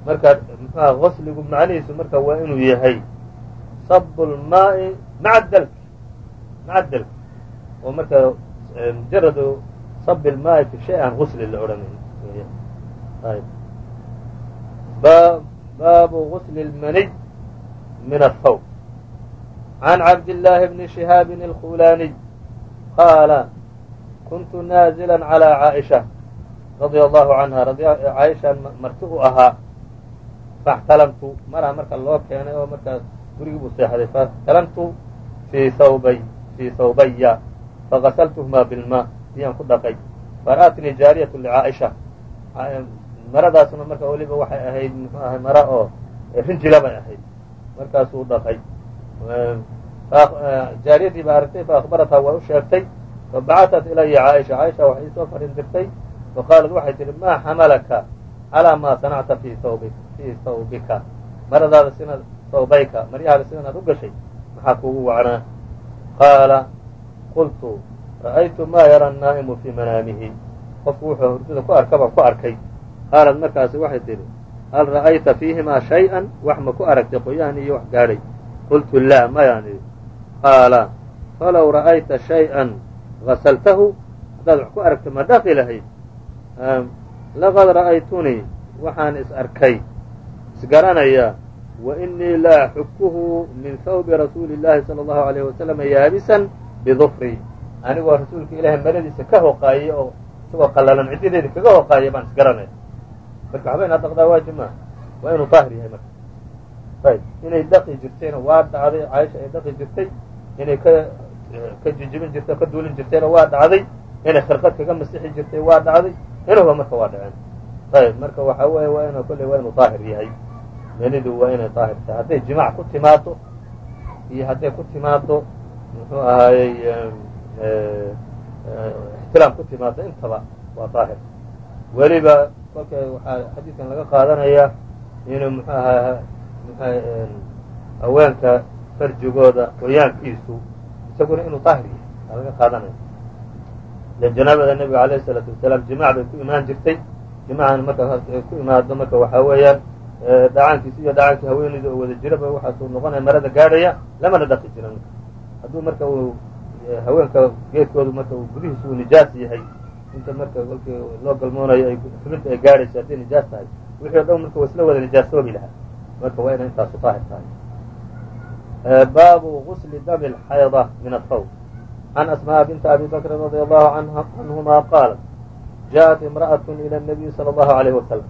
marka mxuha gasligu macnihiisu marka waa inuu yahay sabu lmaai maca dalk maca dalk. Oo marka mujaradu sabi lmaai fi shay aan gusli la odhanayn. Baabu gusli lmaniy min athawb can cabdillaahi bni shihaabin alkhulaaniy qaala kuntu naazila calى caaisha radia allahu canha caaishaan marti u ahaa faxtalamtu maraa marka loo keenay oo markaas gurigii buu seexday faxtalamtu fii hawbay fii hawbaya fagasaltuhumaa bilmaa biyaan ku dhaqay. Fara'atnii jaariyatu licaaisha maradaasuna marka weliba waxay ahayd muxuu ahay mara oo rinjila bay ahayd. Markaasuu dhaqay. Jaariyadii baa aragtay faakbarathaa waa u sheegtay fabacatat ilaya caaisha. Caaisha waxay iisoo farin dirtay faqaalat waxay tihi maa xamalaka calaa maa sanacta fii thawbika maradaada sinaad thawbayka maryahaada sidanaad u gashay maxaa kuugu wacnaa? Qaala qultu ra'aytu maa yara annaa'imu fii manaamihi. Qofku wuxuu hurdada ku arka ku arkay. Qaalat markaasi waxay tidhi hal ra'ayta fiihimaa shay-an? Wax ma ku aragtay qoyahan iyo wax gaadhay? Qultu laa mayaan idhi. Qaala falow ra'ayta shay-an gasaltahu haddaad wax ku aragta ma dhaqi lahayd? Laqad ra'aytunii waxaan is arkay isgaranayaa wa inii la axukuhu min hawbi rasuuli اllahi salى اllahu alayh wasalama yaabisan bidufri anigoo rasuulka ilaahay maradiisa ka hoqaayay oo isagoo qallalan ciddideeda kaga hoqaaya baan isgaranaya marka waxba inaad dhaqdaa waajib maaha waa inuu daahir yahay marka ayb inay dhaqi jirtayna waa dhacday caaisha ay dhaqi jirtay inay ka ka jijibin jirtay o ka duulin jirtayna waa dhacday inay khirqad kaga masixi jirtay waa dhacday inuba marka waa dhaceen ayb marka waxa weeye waa inu kolley waa inuu daahir yahay menidu waa inay daahir tahay hadday jimaac ku timaado iyo hadday ku timaado muxuu ahaayey ixtilaam ku timaado intaba waa daahir weliba kolka waxaa xadiidkan laga qaadanayaa inuu muxuu ahaa haweenka farjigooda qoyaankiisu isaguna inuu daahir yahay. Laga qaadanaya. Janaabada nebiga alayh isalaatu wasalaam jimaac bay ku imaan jirtay. Jimaacan marka ku imaado marka waxaa weeyaan dhacaankiisi iyo dhacaankii haweeneyda oo wada jiraba waxaasuu noqonaya marada gaadhaya lamana dhaqi jiran marka hadduu marka uu haweenka geedkoodu marka uu gudihiisu uu nijaas yahay inta marka kolkii loo galmoonayo ay xubinta ay gaadhayso hadday nijaas tahay wixii o dhan marka waa isla wada nijaasoobi lahaa marka waa inay intaasu daahir tahay baabu gusli dami alxayda min athawb can asmaaء binti abi bakrin radi allahu canhuma qaalat jaءat imra'aة ilى الnabiyi salى اllahu عalayh wasalam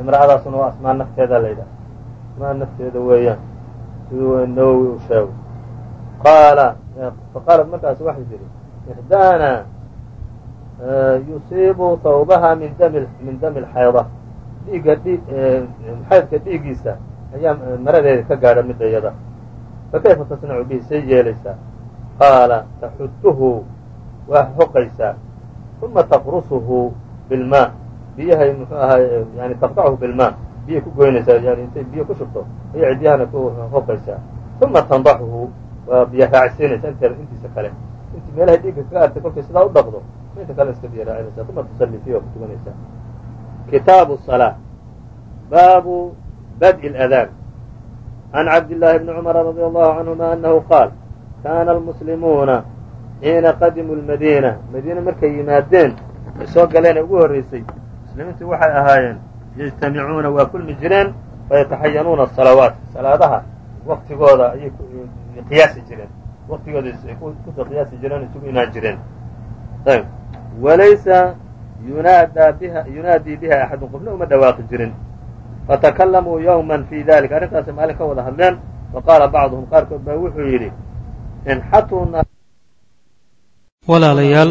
imra'adaasuna waa asmaa nafteeda la yidhaha. Asmaa nafteeda weeyaan. Siduu nawowi uu sheego qaala faqaalat markaas waxay tihi ixdaana yusiibu thawbaha min min dami alxayda dhiigga xaydka dhiiggiisa ayaa maradeeda ka gaadha midda yada fakayfa tasnacu bihi? Say yeelaysaa. Qaala taxutuhu waa hoqaysaa uma taqrusuhu bilmaa biyahay mxuu ahay yani tafqachu bilmaa biyay ku goynaysaa yani intay biyo ku shubto ayay cidyahana ku hoqaysaa uma tandaxuhu waa biyo raacsiinaysa intiisa kale. Int meelahay dhiigga kaga artay kolkay sidaa u dhaqdo inta kale iska biyo raacinaysa uma tusalli fiih ku tukanaysaa. Kitaabu salaa baabu bad'i اladaan can cabdillaahi bni cumara radi allahu canhuma anahu qaal kaana almuslimuuna xiina qadimuu lmadiina madiina markay yimaadeen ay soo galeen ee ugu muslimiintu waxay ahaayeen yajtamicuuna waa kulmi jireen fayataxayanuuna salawaat salaadaha waktigooda ayay qiyaasi jireen. Waktigooda ku qiyaasi jireen isugu imaan jireen. Ayb. Walaysa yunaadaa biha yunaadii biha axadun qofna uma dhawaaqi jirin. Fatakalamuu yowman fii dalika arrintaasay maalin ka wada hadleen faqaala bacduhum qaarkood baa wuxuu yidhi inxatuuna walaalayaal